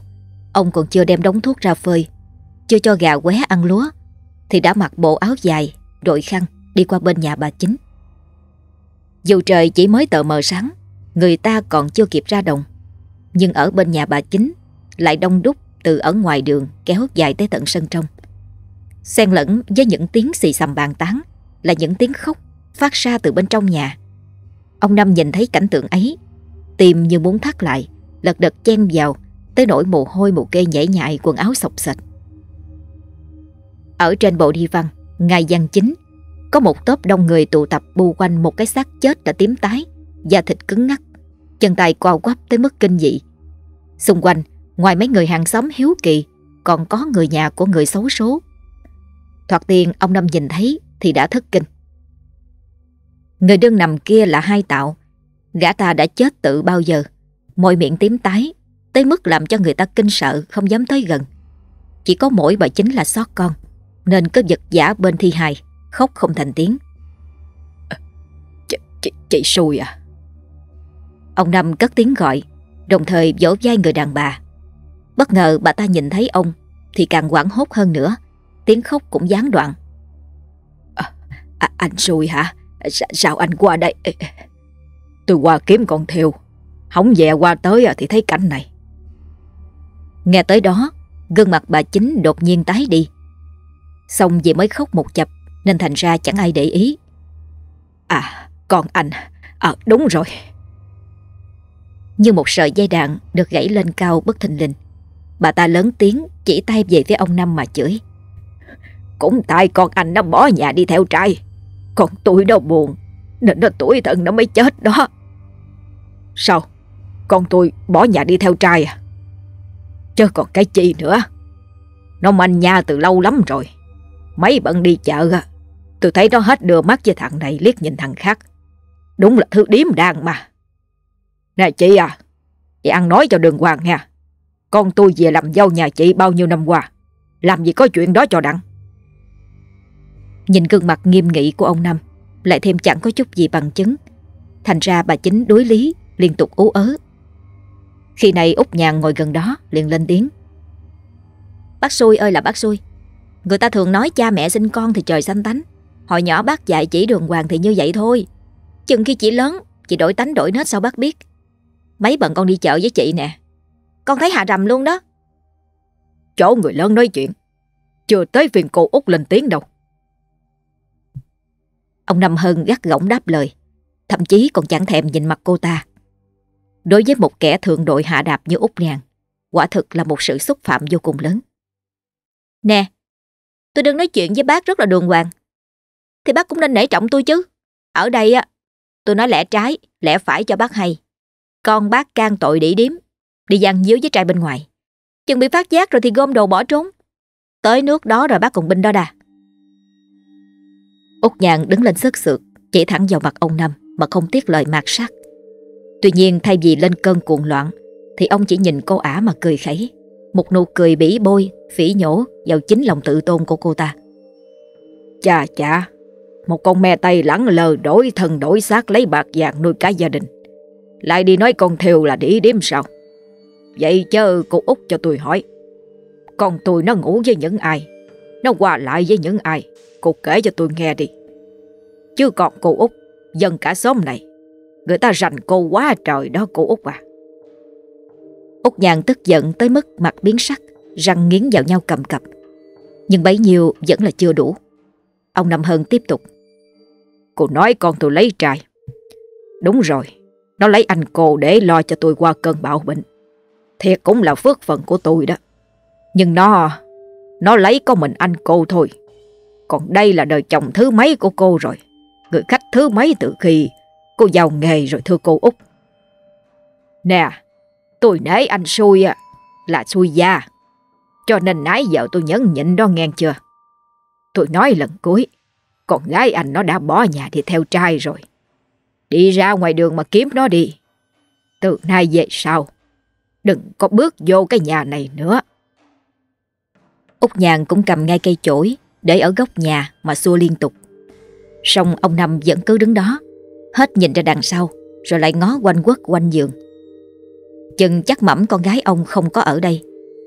Ông còn chưa đem đống thuốc ra phơi Chưa cho gà qué ăn lúa thì đã mặc bộ áo dài, đội khăn đi qua bên nhà bà chính. Dù trời chỉ mới tờ mờ sáng, người ta còn chưa kịp ra đồng. Nhưng ở bên nhà bà chính lại đông đúc từ ở ngoài đường kéo dài tới tận sân trong. Xen lẫn với những tiếng xì xầm bàn tán là những tiếng khóc phát ra từ bên trong nhà. Ông Năm nhìn thấy cảnh tượng ấy, tim như muốn thắt lại, lật đật chen vào tới nỗi mồ hôi mồ kê nhảy nhại quần áo sọc sệt. Ở trên bộ đi văn, ngày văn chính, có một tốp đông người tụ tập bu quanh một cái xác chết đã tím tái, da thịt cứng ngắc, chân tay co quắp tới mức kinh dị. Xung quanh, ngoài mấy người hàng xóm hiếu kỳ, còn có người nhà của người xấu số. Thoạt tiên ông Năm nhìn thấy thì đã thất kinh. Người đương nằm kia là hai tạo, gã ta đã chết tự bao giờ, môi miệng tím tái, tới mức làm cho người ta kinh sợ không dám tới gần. Chỉ có mỗi bà chính là sót con nên cứ giật giả bên thi hài, khóc không thành tiếng. chị, chị, chị xui à? Ông Năm cất tiếng gọi, đồng thời vỗ vai người đàn bà. Bất ngờ bà ta nhìn thấy ông thì càng quảng hốt hơn nữa, tiếng khóc cũng gián đoạn. À, à, anh xui hả? S sao anh qua đây? Tôi qua kiếm con thiêu, không về qua tới à thì thấy cảnh này. Nghe tới đó, gương mặt bà chính đột nhiên tái đi, Xong vì mới khóc một chập nên thành ra chẳng ai để ý. À con anh. À đúng rồi. Như một sợi dây đạn được gãy lên cao bất thình lình. Bà ta lớn tiếng chỉ tay về phía ông Năm mà chửi. Cũng tại con anh nó bỏ nhà đi theo trai. Còn tôi đâu buồn. Nên nó tuổi thân nó mới chết đó. Sao? Con tôi bỏ nhà đi theo trai à? Chứ còn cái chi nữa. Nó manh nha từ lâu lắm rồi. Mấy bận đi chợ à. Tôi thấy nó hết đưa mắt với thằng này, liếc nhìn thằng khác. Đúng là thứ điếm đàn mà. Nè chị à Chị ăn nói cho đường hoàng nha. Con tôi về làm dâu nhà chị bao nhiêu năm qua. Làm gì có chuyện đó cho đặng. Nhìn gương mặt nghiêm nghị của ông Năm, Lại thêm chẳng có chút gì bằng chứng. Thành ra bà chính đối lý, Liên tục ú ớ. Khi này út Nhàn ngồi gần đó, liền lên tiếng. Bác xui ơi là bác xui Người ta thường nói cha mẹ sinh con thì trời xanh tánh. Hồi nhỏ bác dạy chỉ đường hoàng thì như vậy thôi. Chừng khi chị lớn, Chị đổi tánh đổi nết sao bác biết. Mấy bận con đi chợ với chị nè. Con thấy hạ rầm luôn đó. Chỗ người lớn nói chuyện. Chưa tới phiền cô út lên tiếng đâu. Ông Năm Hân gắt gỏng đáp lời. Thậm chí còn chẳng thèm nhìn mặt cô ta. Đối với một kẻ thượng đội hạ đạp như út nhàn, Quả thực là một sự xúc phạm vô cùng lớn. Nè Tôi đang nói chuyện với bác rất là đường hoàng. Thì bác cũng nên nể trọng tôi chứ. Ở đây á, tôi nói lẽ trái, lẽ phải cho bác hay. Con bác can tội đỉ điếm, đi gian díu với trai bên ngoài. Chừng bị phát giác rồi thì gom đồ bỏ trốn. Tới nước đó rồi bác còn binh đó đà. Út nhàn đứng lên sức sượt, chỉ thẳng vào mặt ông Năm mà không tiếc lời mạt sát. Tuy nhiên thay vì lên cơn cuồng loạn, thì ông chỉ nhìn cô ả mà cười khẩy, một nụ cười bỉ bôi, phỉ nhổ vào chính lòng tự tôn của cô ta. Chà chà, một con me tây lẳng lờ đổi thân đổi xác lấy bạc vàng nuôi cả gia đình. Lại đi nói con thiều là đĩ điếm sao? Vậy chớ cô út cho tôi hỏi. Con tôi nó ngủ với những ai? Nó qua lại với những ai? Cô kể cho tôi nghe đi. Chứ còn cô út, dân cả xóm này, người ta rành cô quá trời đó cô út à. Úc nhàn tức giận tới mức mặt biến sắc, răng nghiến vào nhau cầm cập. Nhưng bấy nhiêu vẫn là chưa đủ. Ông Năm Hơn tiếp tục. Cô nói con tôi lấy trai. Đúng rồi, nó lấy anh cô để lo cho tôi qua cơn bạo bệnh. Thiệt cũng là phước phần của tôi đó. Nhưng nó, nó lấy có mình anh cô thôi. Còn đây là đời chồng thứ mấy của cô rồi. Người khách thứ mấy từ khi cô giàu nghề rồi thưa cô Út. Nè, tôi nể anh xui à, là xui da. Cho nên nãy giờ tôi nhẫn nhịn đó nghe chưa. Tôi nói lần cuối, con gái anh nó đã bỏ nhà đi theo trai rồi. Đi ra ngoài đường mà kiếm nó đi. Từ nay về sau, đừng có bước vô cái nhà này nữa. Úc Nhàn cũng cầm ngay cây chổi để ở góc nhà mà xua liên tục. Xong ông Năm vẫn cứ đứng đó, hết nhìn ra đằng sau, rồi lại ngó quanh quất quanh giường. Chừng chắc mẩm con gái ông không có ở đây,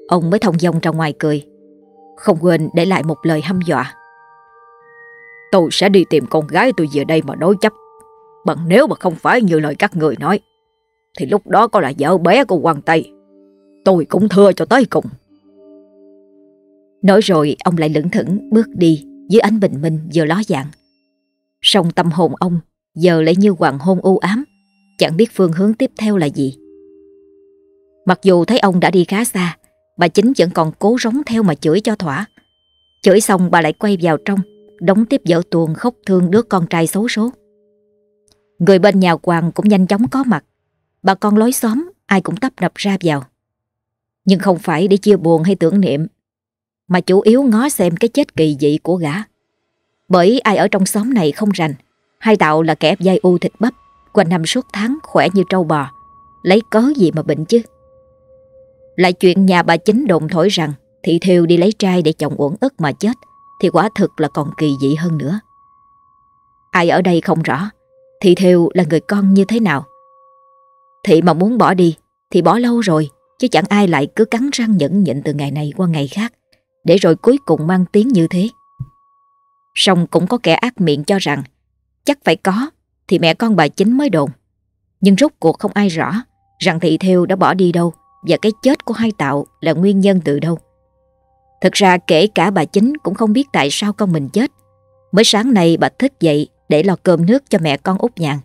ông mới thông dong ra ngoài cười. Không quên để lại một lời hăm dọa. Tôi sẽ đi tìm con gái tôi về đây mà đối chấp. Bằng nếu mà không phải như lời các người nói, thì lúc đó có là vợ bé của Hoàng Tây. Tôi cũng thưa cho tới cùng. Nói rồi ông lại lững thững bước đi dưới ánh bình minh vừa ló dạng. Song tâm hồn ông giờ lại như hoàng hôn u ám, chẳng biết phương hướng tiếp theo là gì. Mặc dù thấy ông đã đi khá xa, bà chính vẫn còn cố rống theo mà chửi cho thỏa. Chửi xong bà lại quay vào trong, đóng tiếp vợ tuồng khóc thương đứa con trai xấu số. Người bên nhà hoàng cũng nhanh chóng có mặt. Bà con lối xóm ai cũng tấp nập ra vào. Nhưng không phải để chia buồn hay tưởng niệm, mà chủ yếu ngó xem cái chết kỳ dị của gã. Bởi ai ở trong xóm này không rành, hai tạo là kẻ dai u thịt bắp, quanh năm suốt tháng khỏe như trâu bò, lấy cớ gì mà bệnh chứ. Lại chuyện nhà bà chính đồn thổi rằng thị thiêu đi lấy trai để chồng uổng ức mà chết, thì quả thực là còn kỳ dị hơn nữa. Ai ở đây không rõ, thị thiêu là người con như thế nào. Thị mà muốn bỏ đi thì bỏ lâu rồi, chứ chẳng ai lại cứ cắn răng nhẫn nhịn từ ngày này qua ngày khác, để rồi cuối cùng mang tiếng như thế. Song cũng có kẻ ác miệng cho rằng chắc phải có thì mẹ con bà chính mới đồn. Nhưng rốt cuộc không ai rõ rằng thị theo đã bỏ đi đâu và cái chết của hai tạo là nguyên nhân từ đâu. Thực ra kể cả bà chính cũng không biết tại sao con mình chết. Mới sáng nay bà thức dậy để lo cơm nước cho mẹ con út nhàn.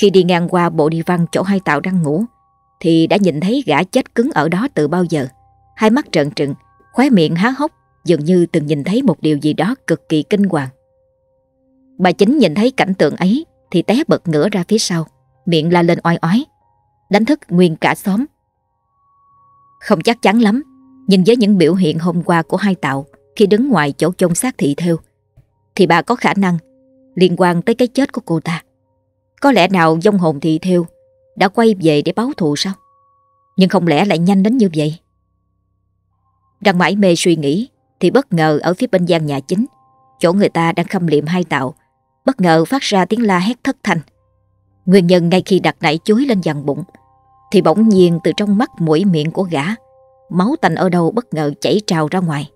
Khi đi ngang qua bộ đi văn chỗ hai tạo đang ngủ thì đã nhìn thấy gã chết cứng ở đó từ bao giờ. Hai mắt trợn trừng, khóe miệng há hốc dường như từng nhìn thấy một điều gì đó cực kỳ kinh hoàng. Bà chính nhìn thấy cảnh tượng ấy thì té bật ngửa ra phía sau, miệng la lên oai oái, đánh thức nguyên cả xóm. Không chắc chắn lắm, nhưng với những biểu hiện hôm qua của hai tạo khi đứng ngoài chỗ chôn xác thị theo, thì bà có khả năng liên quan tới cái chết của cô ta. Có lẽ nào dông hồn thị theo đã quay về để báo thù sao? Nhưng không lẽ lại nhanh đến như vậy? Đang mãi mê suy nghĩ thì bất ngờ ở phía bên gian nhà chính, chỗ người ta đang khâm liệm hai tạo, bất ngờ phát ra tiếng la hét thất thanh. Nguyên nhân ngay khi đặt nảy chuối lên dằn bụng, thì bỗng nhiên từ trong mắt mũi miệng của gã, máu tanh ở đâu bất ngờ chảy trào ra ngoài.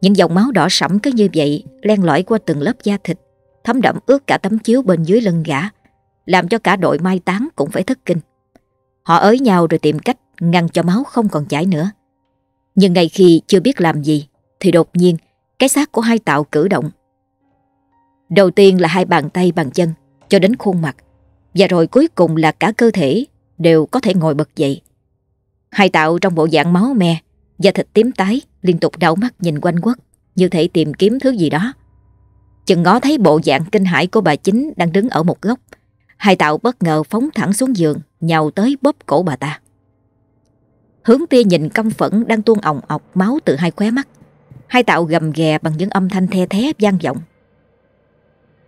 Những dòng máu đỏ sẫm cứ như vậy len lỏi qua từng lớp da thịt, thấm đẫm ướt cả tấm chiếu bên dưới lưng gã, làm cho cả đội mai táng cũng phải thất kinh. Họ ới nhau rồi tìm cách ngăn cho máu không còn chảy nữa. Nhưng ngay khi chưa biết làm gì thì đột nhiên cái xác của hai tạo cử động. Đầu tiên là hai bàn tay bàn chân cho đến khuôn mặt và rồi cuối cùng là cả cơ thể đều có thể ngồi bật dậy. Hai tạo trong bộ dạng máu me da thịt tím tái liên tục đảo mắt nhìn quanh quất như thể tìm kiếm thứ gì đó. Chừng ngó thấy bộ dạng kinh hãi của bà chính đang đứng ở một góc. Hai tạo bất ngờ phóng thẳng xuống giường nhào tới bóp cổ bà ta. Hướng tia nhìn căm phẫn đang tuôn òng ọc máu từ hai khóe mắt. Hai tạo gầm ghè bằng những âm thanh the thé vang vọng.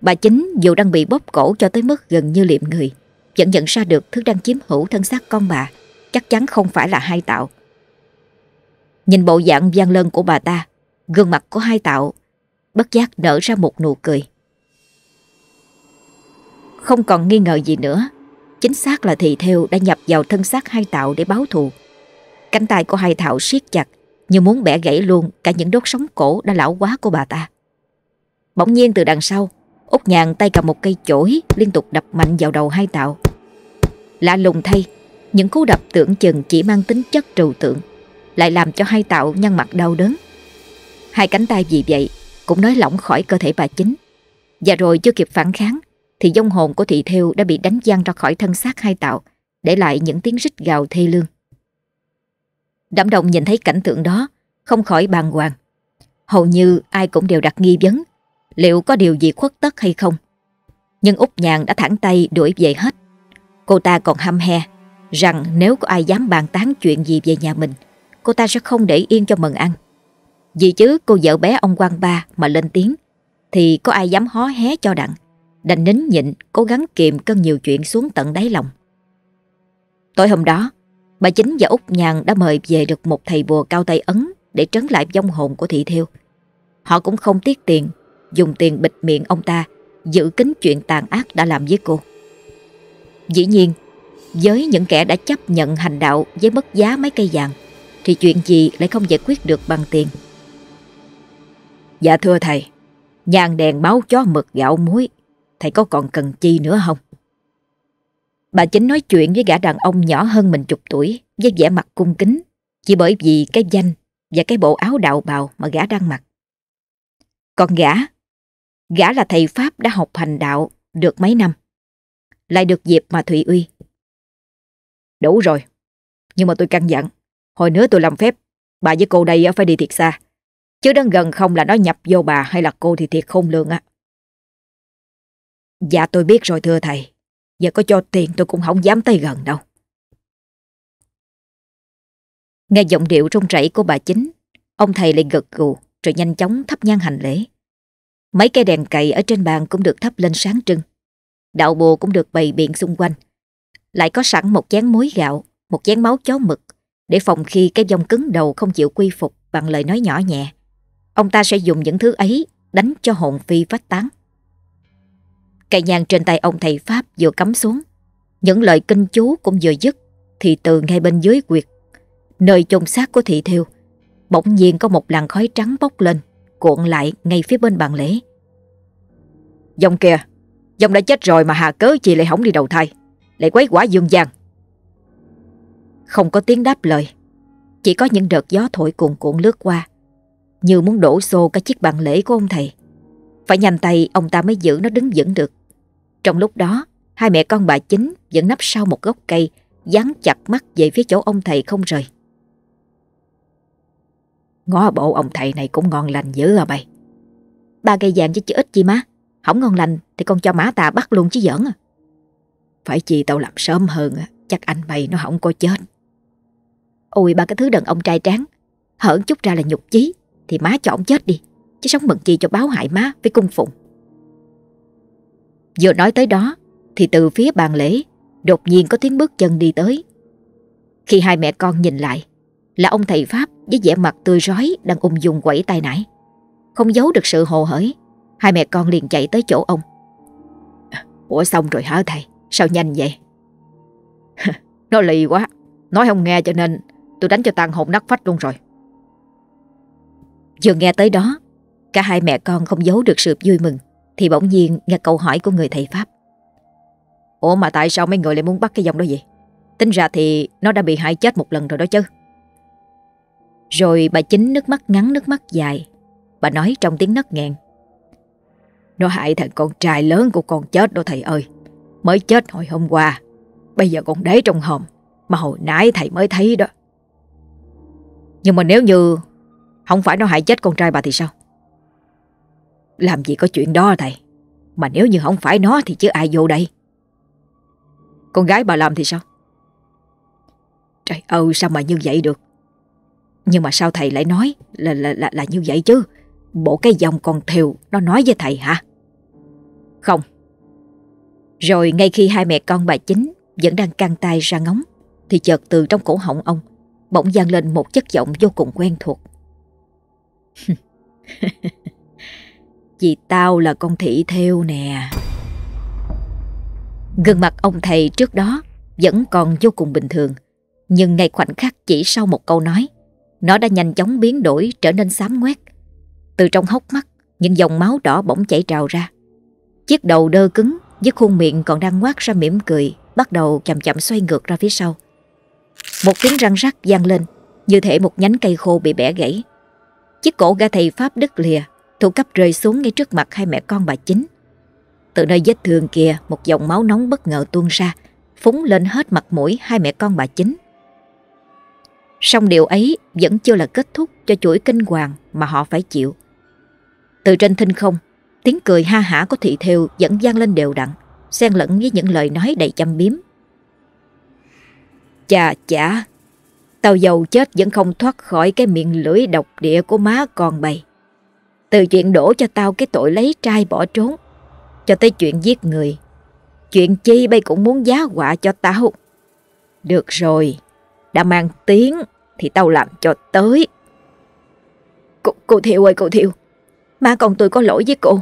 Bà chính dù đang bị bóp cổ cho tới mức gần như liệm người, vẫn nhận ra được thứ đang chiếm hữu thân xác con bà, chắc chắn không phải là hai tạo. Nhìn bộ dạng gian lân của bà ta, gương mặt của hai tạo, bất giác nở ra một nụ cười. Không còn nghi ngờ gì nữa, chính xác là thị theo đã nhập vào thân xác hai tạo để báo thù. Cánh tay của hai tạo siết chặt như muốn bẻ gãy luôn cả những đốt sống cổ đã lão quá của bà ta. Bỗng nhiên từ đằng sau, Út nhàn tay cầm một cây chổi liên tục đập mạnh vào đầu hai tạo. Lạ lùng thay, những cú đập tưởng chừng chỉ mang tính chất trừu tượng, lại làm cho hai tạo nhăn mặt đau đớn. Hai cánh tay vì vậy cũng nói lỏng khỏi cơ thể bà chính. Và rồi chưa kịp phản kháng, thì dông hồn của thị theo đã bị đánh văng ra khỏi thân xác hai tạo, để lại những tiếng rít gào thê lương. Đám đông nhìn thấy cảnh tượng đó, không khỏi bàng hoàng. Hầu như ai cũng đều đặt nghi vấn liệu có điều gì khuất tất hay không. Nhưng Úc Nhàn đã thẳng tay đuổi về hết. Cô ta còn hăm he rằng nếu có ai dám bàn tán chuyện gì về nhà mình, cô ta sẽ không để yên cho mừng ăn. Vì chứ cô vợ bé ông quan ba mà lên tiếng, thì có ai dám hó hé cho đặng. Đành nín nhịn, cố gắng kiềm cân nhiều chuyện xuống tận đáy lòng. Tối hôm đó, bà Chính và Úc Nhàn đã mời về được một thầy bùa cao tay ấn để trấn lại vong hồn của thị thiêu. Họ cũng không tiếc tiền dùng tiền bịt miệng ông ta, giữ kín chuyện tàn ác đã làm với cô. Dĩ nhiên, với những kẻ đã chấp nhận hành đạo với mất giá mấy cây vàng, thì chuyện gì lại không giải quyết được bằng tiền. Dạ thưa thầy, nhang đèn báo chó mực gạo muối, thầy có còn cần chi nữa không? Bà chính nói chuyện với gã đàn ông nhỏ hơn mình chục tuổi với vẻ mặt cung kính chỉ bởi vì cái danh và cái bộ áo đạo bào mà gã đang mặc. Còn gã Gã là thầy Pháp đã học hành đạo được mấy năm. Lại được dịp mà Thụy Uy. Đủ rồi. Nhưng mà tôi căn dặn. Hồi nữa tôi làm phép. Bà với cô đây phải đi thiệt xa. Chứ đang gần không là nó nhập vô bà hay là cô thì thiệt không lương á. Dạ tôi biết rồi thưa thầy. Giờ có cho tiền tôi cũng không dám tới gần đâu. Nghe giọng điệu run rẩy của bà chính, ông thầy lại gật gù rồi nhanh chóng thắp nhang hành lễ. Mấy cây đèn cậy ở trên bàn cũng được thắp lên sáng trưng. Đạo bồ cũng được bày biện xung quanh. Lại có sẵn một chén muối gạo, một chén máu chó mực, để phòng khi cái dông cứng đầu không chịu quy phục bằng lời nói nhỏ nhẹ. Ông ta sẽ dùng những thứ ấy đánh cho hồn phi phách tán. Cây nhang trên tay ông thầy Pháp vừa cắm xuống. Những lời kinh chú cũng vừa dứt, thì từ ngay bên dưới quyệt, nơi chôn xác của thị thiêu, bỗng nhiên có một làn khói trắng bốc lên cuộn lại ngay phía bên bàn lễ. Dòng kìa, dòng đã chết rồi mà hà cớ chị lại hỏng đi đầu thai, lại quấy quả dương gian. Không có tiếng đáp lời, chỉ có những đợt gió thổi cuồn cuộn lướt qua, như muốn đổ xô cả chiếc bàn lễ của ông thầy. Phải nhanh tay ông ta mới giữ nó đứng vững được. Trong lúc đó, hai mẹ con bà chính vẫn nấp sau một gốc cây, dán chặt mắt về phía chỗ ông thầy không rời. Ngó bộ ông thầy này cũng ngon lành dữ à mày. Ba cây vàng chứ chứ ít chi má. Không ngon lành thì con cho má ta bắt luôn chứ giỡn à. Phải chi tao làm sớm hơn chắc anh mày nó không có chết. Ôi ba cái thứ đàn ông trai tráng, hỡn chút ra là nhục chí thì má cho ông chết đi. Chứ sống mừng chi cho báo hại má với cung phụng. Vừa nói tới đó thì từ phía bàn lễ đột nhiên có tiếng bước chân đi tới. Khi hai mẹ con nhìn lại là ông thầy Pháp với vẻ mặt tươi rói đang ung dung quẩy tay nải. Không giấu được sự hồ hởi, hai mẹ con liền chạy tới chỗ ông. Ủa xong rồi hả thầy? Sao nhanh vậy? Nó lì quá, nói không nghe cho nên tôi đánh cho tan hồn nát phách luôn rồi. Vừa nghe tới đó, cả hai mẹ con không giấu được sự vui mừng thì bỗng nhiên nghe câu hỏi của người thầy Pháp. Ủa mà tại sao mấy người lại muốn bắt cái dòng đó vậy? Tính ra thì nó đã bị hại chết một lần rồi đó chứ. Rồi bà chính nước mắt ngắn, nước mắt dài. Bà nói trong tiếng nấc nghẹn. Nó hại thằng con trai lớn của con chết đó thầy ơi. Mới chết hồi hôm qua. Bây giờ còn đế trong hòm. Mà hồi nãy thầy mới thấy đó. Nhưng mà nếu như Không phải nó hại chết con trai bà thì sao? Làm gì có chuyện đó thầy? Mà nếu như không phải nó thì chứ ai vô đây? Con gái bà làm thì sao? Trời ơi, sao mà như vậy được? Nhưng mà sao thầy lại nói là là là, là như vậy chứ? Bộ cái dòng con thiều nó nói với thầy hả? Không. Rồi ngay khi hai mẹ con bà chính vẫn đang căng tay ra ngóng thì chợt từ trong cổ họng ông Bỗng vang lên một chất giọng vô cùng quen thuộc Vì tao là con thị theo nè Gương mặt ông thầy trước đó Vẫn còn vô cùng bình thường Nhưng ngay khoảnh khắc chỉ sau một câu nói nó đã nhanh chóng biến đổi, trở nên xám ngoét. Từ trong hốc mắt, Những dòng máu đỏ bỗng chảy trào ra. Chiếc đầu đơ cứng Với khuôn miệng còn đang ngoác ra mỉm cười, Bắt đầu chậm chậm xoay ngược ra phía sau. Một tiếng răng rắc vang lên, Như thể một nhánh cây khô bị bẻ gãy. Chiếc cổ gã thầy Pháp đứt lìa Thủ cấp rơi xuống ngay trước mặt hai mẹ con bà chính. Từ nơi vết thương kia, Một dòng máu nóng bất ngờ tuôn ra, Phúng lên hết mặt mũi hai mẹ con bà chính. Song điều ấy vẫn chưa là kết thúc cho chuỗi kinh hoàng mà họ phải chịu. Từ trên thinh không, tiếng cười ha hả của thị thêu vẫn vang lên đều đặn, xen lẫn với những lời nói đầy châm biếm. Chà chả, tao giàu chết vẫn không thoát khỏi cái miệng lưỡi độc địa của má con bày. Từ chuyện đổ cho tao cái tội lấy trai bỏ trốn, cho tới chuyện giết người. Chuyện chi bay cũng muốn giá họa cho tao. Được rồi, đã mang tiếng thì tao làm cho tới. Cô, cô Thiệu ơi cô Thiệu, má con tôi có lỗi với cô.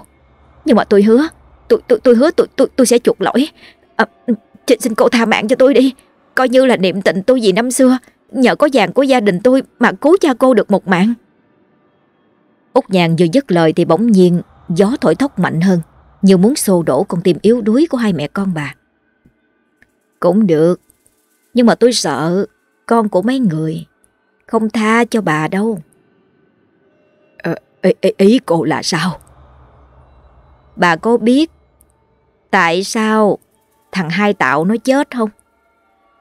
Nhưng mà tôi hứa, tôi tôi tôi hứa tôi tôi tôi sẽ chuộc lỗi. À, xin cô tha mạng cho tôi đi, coi như là niệm tình tôi vì năm xưa nhờ có vàng của gia đình tôi mà cứu cha cô được một mạng. Út nhàn vừa dứt lời thì bỗng nhiên gió thổi thốc mạnh hơn, như muốn xô đổ con tim yếu đuối của hai mẹ con bà. Cũng được, nhưng mà tôi sợ con của mấy người không tha cho bà đâu. Ờ, ý, ý, ý cô là sao? Bà có biết tại sao thằng hai tạo nó chết không?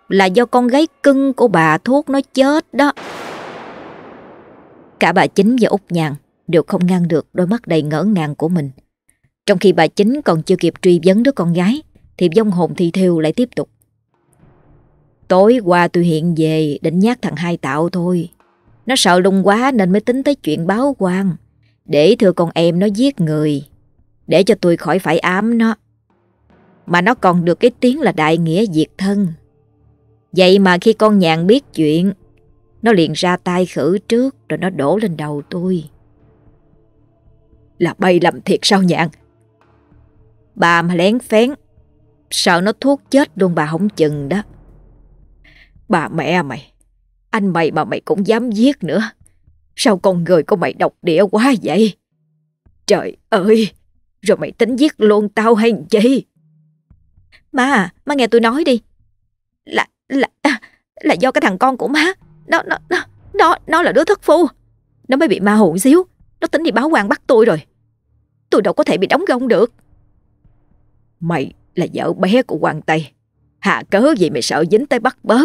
Là do con gái cưng của bà thuốc nó chết đó. Cả bà chính và Út Nhàn đều không ngăn được đôi mắt đầy ngỡ ngàng của mình. Trong khi bà chính còn chưa kịp truy vấn đứa con gái, thì vong hồn thi thiêu lại tiếp tục. Tối qua tôi hiện về định nhắc thằng hai tạo thôi. Nó sợ lung quá nên mới tính tới chuyện báo quan. Để thưa con em nó giết người. Để cho tôi khỏi phải ám nó. Mà nó còn được cái tiếng là đại nghĩa diệt thân. Vậy mà khi con nhàn biết chuyện, nó liền ra tay khử trước rồi nó đổ lên đầu tôi. Là bay làm thiệt sao nhạn? Bà mà lén phén, sợ nó thuốc chết luôn bà không chừng đó. Bà mẹ mày, anh mày mà mày cũng dám giết nữa. Sao con người của mày độc địa quá vậy? Trời ơi, rồi mày tính giết luôn tao hay gì? Má, má nghe tôi nói đi. Là, là, là do cái thằng con của má. Nó, nó, nó, nó, nó là đứa thất phu. Nó mới bị ma hồn xíu. Nó tính đi báo quan bắt tôi rồi. Tôi đâu có thể bị đóng gông được. Mày là vợ bé của Hoàng Tây. Hạ cớ gì mày sợ dính tới bắt bớ.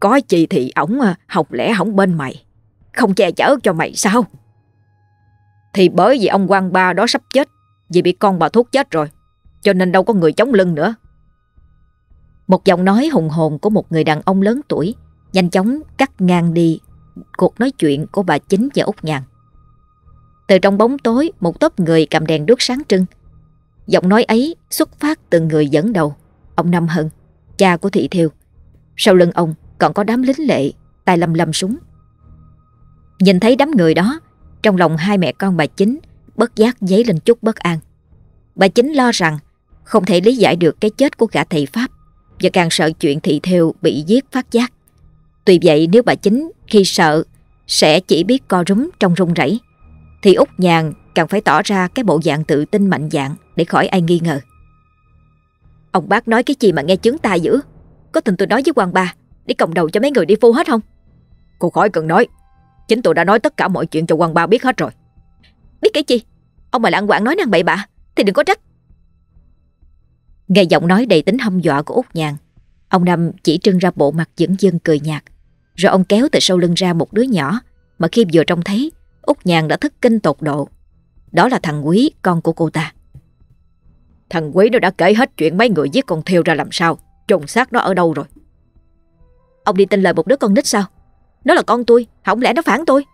Có chi thì ổng à, học lẽ không bên mày. Không che chở cho mày sao? Thì bởi vì ông quan ba đó sắp chết, Vì bị con bà thuốc chết rồi, Cho nên đâu có người chống lưng nữa. Một giọng nói hùng hồn của một người đàn ông lớn tuổi Nhanh chóng cắt ngang đi Cuộc nói chuyện của bà Chính và Út Nhàn. Từ trong bóng tối, Một tốp người cầm đèn đuốc sáng trưng. Giọng nói ấy xuất phát từ người dẫn đầu, Ông Năm Hân, Cha của Thị Thiêu. Sau lưng ông còn có đám lính lệ tay lầm lầm súng. Nhìn thấy đám người đó, trong lòng hai mẹ con bà chính bất giác dấy lên chút bất an. Bà chính lo rằng không thể lý giải được cái chết của gã thầy Pháp và càng sợ chuyện thị theo bị giết phát giác. Tuy vậy nếu bà chính khi sợ sẽ chỉ biết co rúm trong rung rẩy thì Út Nhàn càng phải tỏ ra cái bộ dạng tự tin mạnh dạng để khỏi ai nghi ngờ. Ông bác nói cái gì mà nghe chứng tai dữ Có tình tôi nói với quan ba để cộng đầu cho mấy người đi phu hết không? Cô khỏi cần nói. Chính tôi đã nói tất cả mọi chuyện cho quan ba biết hết rồi. Biết cái gì? Ông mà lạng quạng nói năng bậy bạ thì đừng có trách. Nghe giọng nói đầy tính hâm dọa của Út Nhàn, ông Năm chỉ trưng ra bộ mặt dững dưng cười nhạt. Rồi ông kéo từ sau lưng ra một đứa nhỏ mà khi vừa trông thấy, Út Nhàn đã thất kinh tột độ. Đó là thằng Quý, con của cô ta. Thằng Quý nó đã kể hết chuyện mấy người giết con thiêu ra làm sao, trùng xác nó ở đâu rồi. Ông đi tin lời một đứa con nít sao? Nó là con tôi Không lẽ nó phản tôi?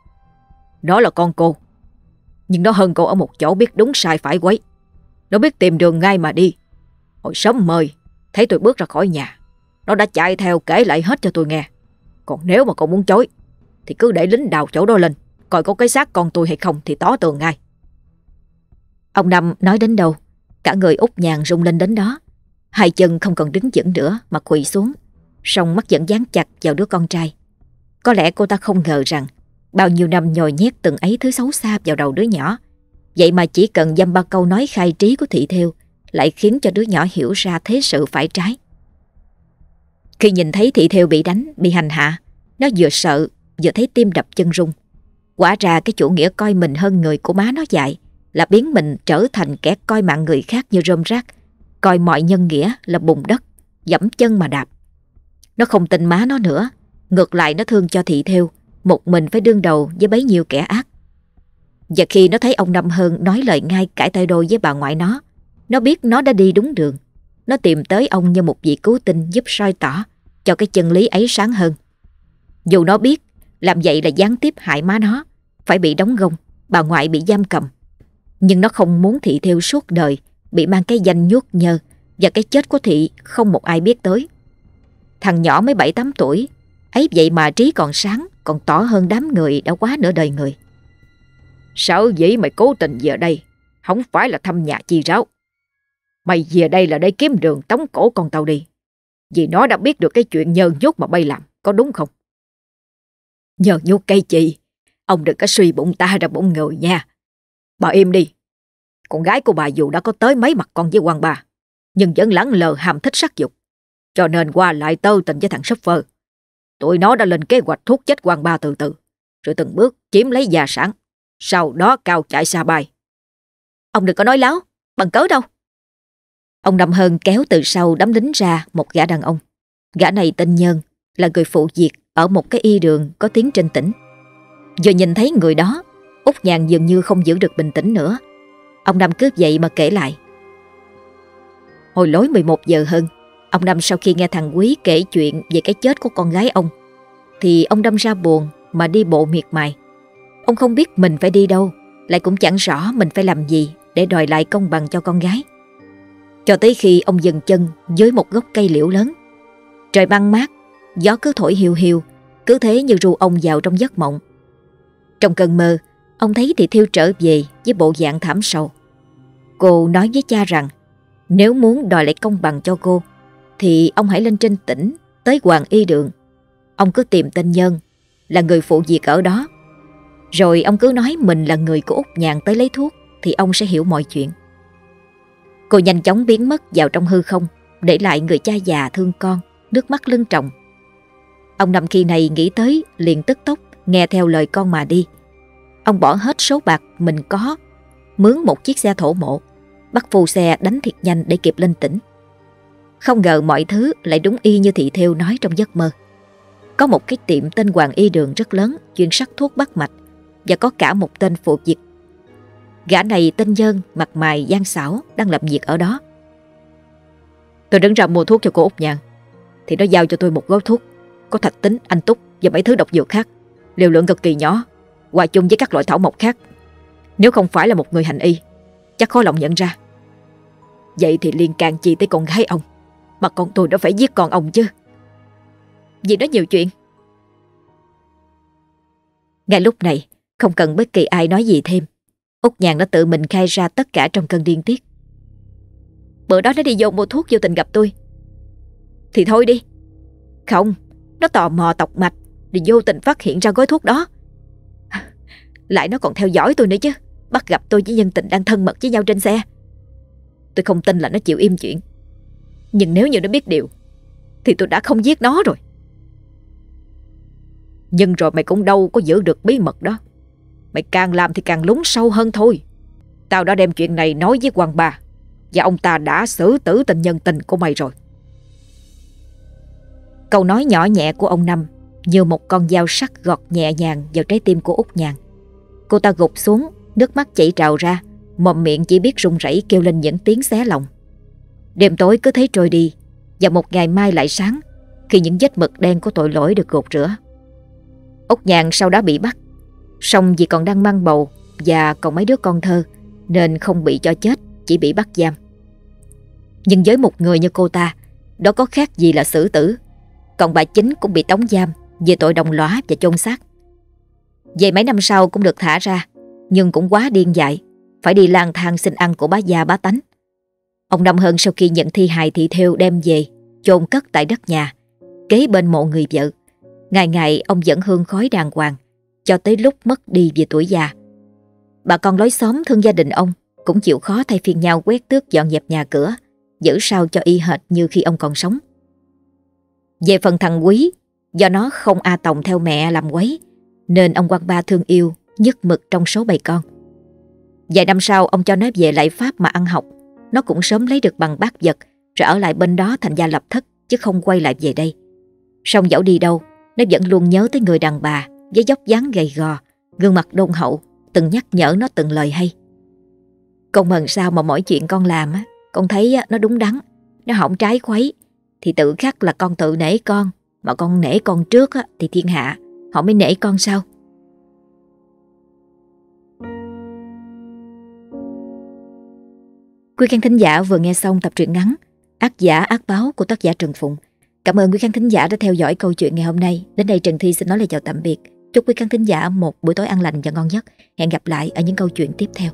Nó là con cô. Nhưng nó hơn cô ở một chỗ biết đúng sai phải quấy. Nó biết tìm đường ngay mà đi. Hồi sớm mời, Thấy tôi bước ra khỏi nhà. Nó đã chạy theo kể lại hết cho tôi nghe. Còn nếu mà cậu muốn chối, Thì cứ để lính đào chỗ đó lên, Coi có cái xác con tôi hay không thì tỏ tường ngay. Ông Năm nói đến đâu, Cả người út nhàn rung lên đến đó. Hai chân không còn đứng vững nữa mà quỳ xuống. Song mắt vẫn dán chặt vào đứa con trai. Có lẽ cô ta không ngờ rằng Bao nhiêu năm nhồi nhét từng ấy thứ xấu xa vào đầu đứa nhỏ. Vậy mà chỉ cần dăm ba câu nói khai trí của thị theo Lại khiến cho đứa nhỏ hiểu ra thế sự phải trái. Khi nhìn thấy thị theo bị đánh, bị hành hạ Nó vừa sợ, vừa thấy tim đập chân rung Quả ra cái chủ nghĩa coi mình hơn người của má nó dạy Là biến mình trở thành kẻ coi mạng người khác như rơm rác. Coi mọi nhân nghĩa là bùn đất Dẫm chân mà đạp. Nó không tin má nó nữa. Ngược lại nó thương cho thị theo Một mình phải đương đầu với bấy nhiêu kẻ ác. Và khi nó thấy ông Năm Hơn Nói lời ngay cãi tay đôi với bà ngoại nó Nó biết nó đã đi đúng đường. Nó tìm tới ông như một vị cứu tinh Giúp soi tỏ cho cái chân lý ấy sáng hơn. Dù nó biết Làm vậy là gián tiếp hại má nó, Phải bị đóng gông, Bà ngoại bị giam cầm. Nhưng nó không muốn thị theo suốt đời Bị mang cái danh nhuốc nhơ Và cái chết của thị không một ai biết tới. Thằng nhỏ mới 7-8 tuổi. Ấy vậy mà trí còn sáng, Còn tỏ hơn đám người đã quá nửa đời người. Sao dĩ mày cố tình về đây? Không phải là thăm nhà chi ráo. Mày về đây là để kiếm đường tống cổ con tao đi. Vì nó đã biết được cái chuyện nhờ nhốt mà bay làm, Có đúng không? Nhờ nhốt cây chị Ông đừng có suy bụng, ta ra bụng người nha. Bà im đi. Con gái của bà dù đã có tới mấy mặt con với quan bà Nhưng vẫn lắng lờ hàm thích sắc dục. Cho nên qua lại tơ tình với thằng shopper. Tụi nó đã lên kế hoạch thuốc chết quan ba từ từ, Rồi từng bước chiếm lấy gia sản, Sau đó cao chạy xa bay. Ông đừng có nói láo, Bằng cớ đâu. Ông Năm Hơn kéo từ sau đám lính ra một gã đàn ông. Gã này tên Nhân Là người phụ việc ở một cái y đường có tiếng trên tỉnh. Vừa nhìn thấy người đó, Út nhàn dường như không giữ được bình tĩnh nữa. Ông Năm cướp dậy mà kể lại. Hồi lối 11 giờ hơn Ông Năm sau khi nghe thằng Quý kể chuyện về cái chết của con gái ông Thì ông đâm ra buồn mà đi bộ miệt mài. Ông không biết mình phải đi đâu Lại cũng chẳng rõ mình phải làm gì để đòi lại công bằng cho con gái. Cho tới khi ông dừng chân dưới một gốc cây liễu lớn. Trời băng mát, gió cứ thổi hiu hiu Cứ thế như ru ông vào trong giấc mộng. Trong cơn mơ, ông thấy thì thiêu trở về với bộ dạng thảm sầu. Cô nói với cha rằng nếu muốn đòi lại công bằng cho cô thì ông hãy lên trên tỉnh tới Hoàng Y Đường. Ông cứ tìm tên Nhân là người phụ việc ở đó. Rồi ông cứ nói mình là người của Úc Nhàn tới lấy thuốc thì ông sẽ hiểu mọi chuyện. Cô nhanh chóng biến mất vào trong hư không để lại người cha già thương con, nước mắt lưng trọng. Ông nằm khi này nghĩ tới liền tức tốc nghe theo lời con mà đi. Ông bỏ hết số bạc mình có, mướn một chiếc xe thổ mộ, bắt phù xe đánh thiệt nhanh để kịp lên tỉnh. Không ngờ mọi thứ lại đúng y như thị theo nói trong giấc mơ. Có một cái tiệm tên Hoàng Y Đường rất lớn chuyên sắc thuốc bắt mạch và có cả một tên phụ việc. Gã này tên Nhân, mặt mày gian xảo đang làm việc ở đó. Tôi đứng ra mua thuốc cho cô Út Nhàn thì nó giao cho tôi một gói thuốc có thạch tính, anh túc và mấy thứ độc dược khác liều lượng cực kỳ nhỏ hòa chung với các loại thảo mộc khác. Nếu không phải là một người hành y chắc khó lòng nhận ra. Vậy thì liên can chi tới con gái ông mà con tôi đã phải giết con ông chứ. Vì nó nhiều chuyện. Ngay lúc này, Không cần bất kỳ ai nói gì thêm. Úc Nhàn đã tự mình khai ra tất cả trong cơn điên tiết. Bữa đó nó đi vô mua thuốc vô tình gặp tôi. Thì thôi đi. Không, Nó tò mò tọc mạch Thì vô tình phát hiện ra gói thuốc đó. Lại nó còn theo dõi tôi nữa chứ. Bắt gặp tôi với nhân tình đang thân mật với nhau trên xe. Tôi không tin là nó chịu im chuyện nhưng nếu như nó biết điều, Thì tôi đã không giết nó rồi. Nhưng rồi mày cũng đâu có giữ được bí mật đó. Mày càng làm thì càng lún sâu hơn thôi. Tao đã đem chuyện này nói với quan bà, Và ông ta đã xử tử tình nhân tình của mày rồi. Câu nói nhỏ nhẹ của ông Năm Như một con dao sắc gọt nhẹ nhàng vào trái tim của Út Nhàn. Cô ta gục xuống, Nước mắt chảy trào ra, Mồm miệng chỉ biết run rẩy kêu lên những tiếng xé lòng. Đêm tối cứ thấy trôi đi Và một ngày mai lại sáng Khi những vết mực đen của tội lỗi được gột rửa Úc Nhàn sau đó bị bắt Xong vì còn đang mang bầu Và còn mấy đứa con thơ Nên không bị cho chết Chỉ bị bắt giam Nhưng với một người như cô ta Đó có khác gì là xử tử Còn bà chính cũng bị tống giam về tội đồng lõa và chôn xác. Về mấy năm sau cũng được thả ra, nhưng cũng quá điên dại, phải đi lang thang xin ăn của bá già bá tánh. Ông Năm Hơn sau khi nhận thi hài thị theo đem về, chôn cất tại đất nhà, kế bên mộ người vợ. Ngày ngày ông dẫn hương khói đàng hoàng, cho tới lúc mất đi về tuổi già. Bà con lối xóm thương gia đình ông cũng chịu khó thay phiên nhau quét tước dọn dẹp nhà cửa, giữ sao cho y hệt như khi ông còn sống. Về phần thằng Quý, do nó không a tòng theo mẹ làm quấy, nên ông quan ba thương yêu, nhất mực trong số bầy con. Vài năm sau ông cho nó về lại Pháp mà ăn học, nó cũng sớm lấy được bằng bác vật, rồi ở lại bên đó thành gia lập thất, chứ không quay lại về đây. Xong dẫu đi đâu, nó vẫn luôn nhớ tới người đàn bà với dốc dáng gầy gò, gương mặt đôn hậu, từng nhắc nhở nó từng lời hay. Con mừng sao mà mỗi chuyện con làm á, con thấy nó đúng đắn, nó không trái khuấy, thì tự khắc là con tự nể con, mà con nể con trước á, thì thiên hạ, họ mới nể con sau. Quý khán thính giả vừa nghe xong tập truyện ngắn Ác giả ác báo của tác giả Trần Phụng. Cảm ơn quý khán thính giả đã theo dõi câu chuyện ngày hôm nay. Đến đây Trần Thi xin nói lời chào tạm biệt. Chúc quý khán thính giả một buổi tối an lành và ngon giấc. Hẹn gặp lại ở những câu chuyện tiếp theo.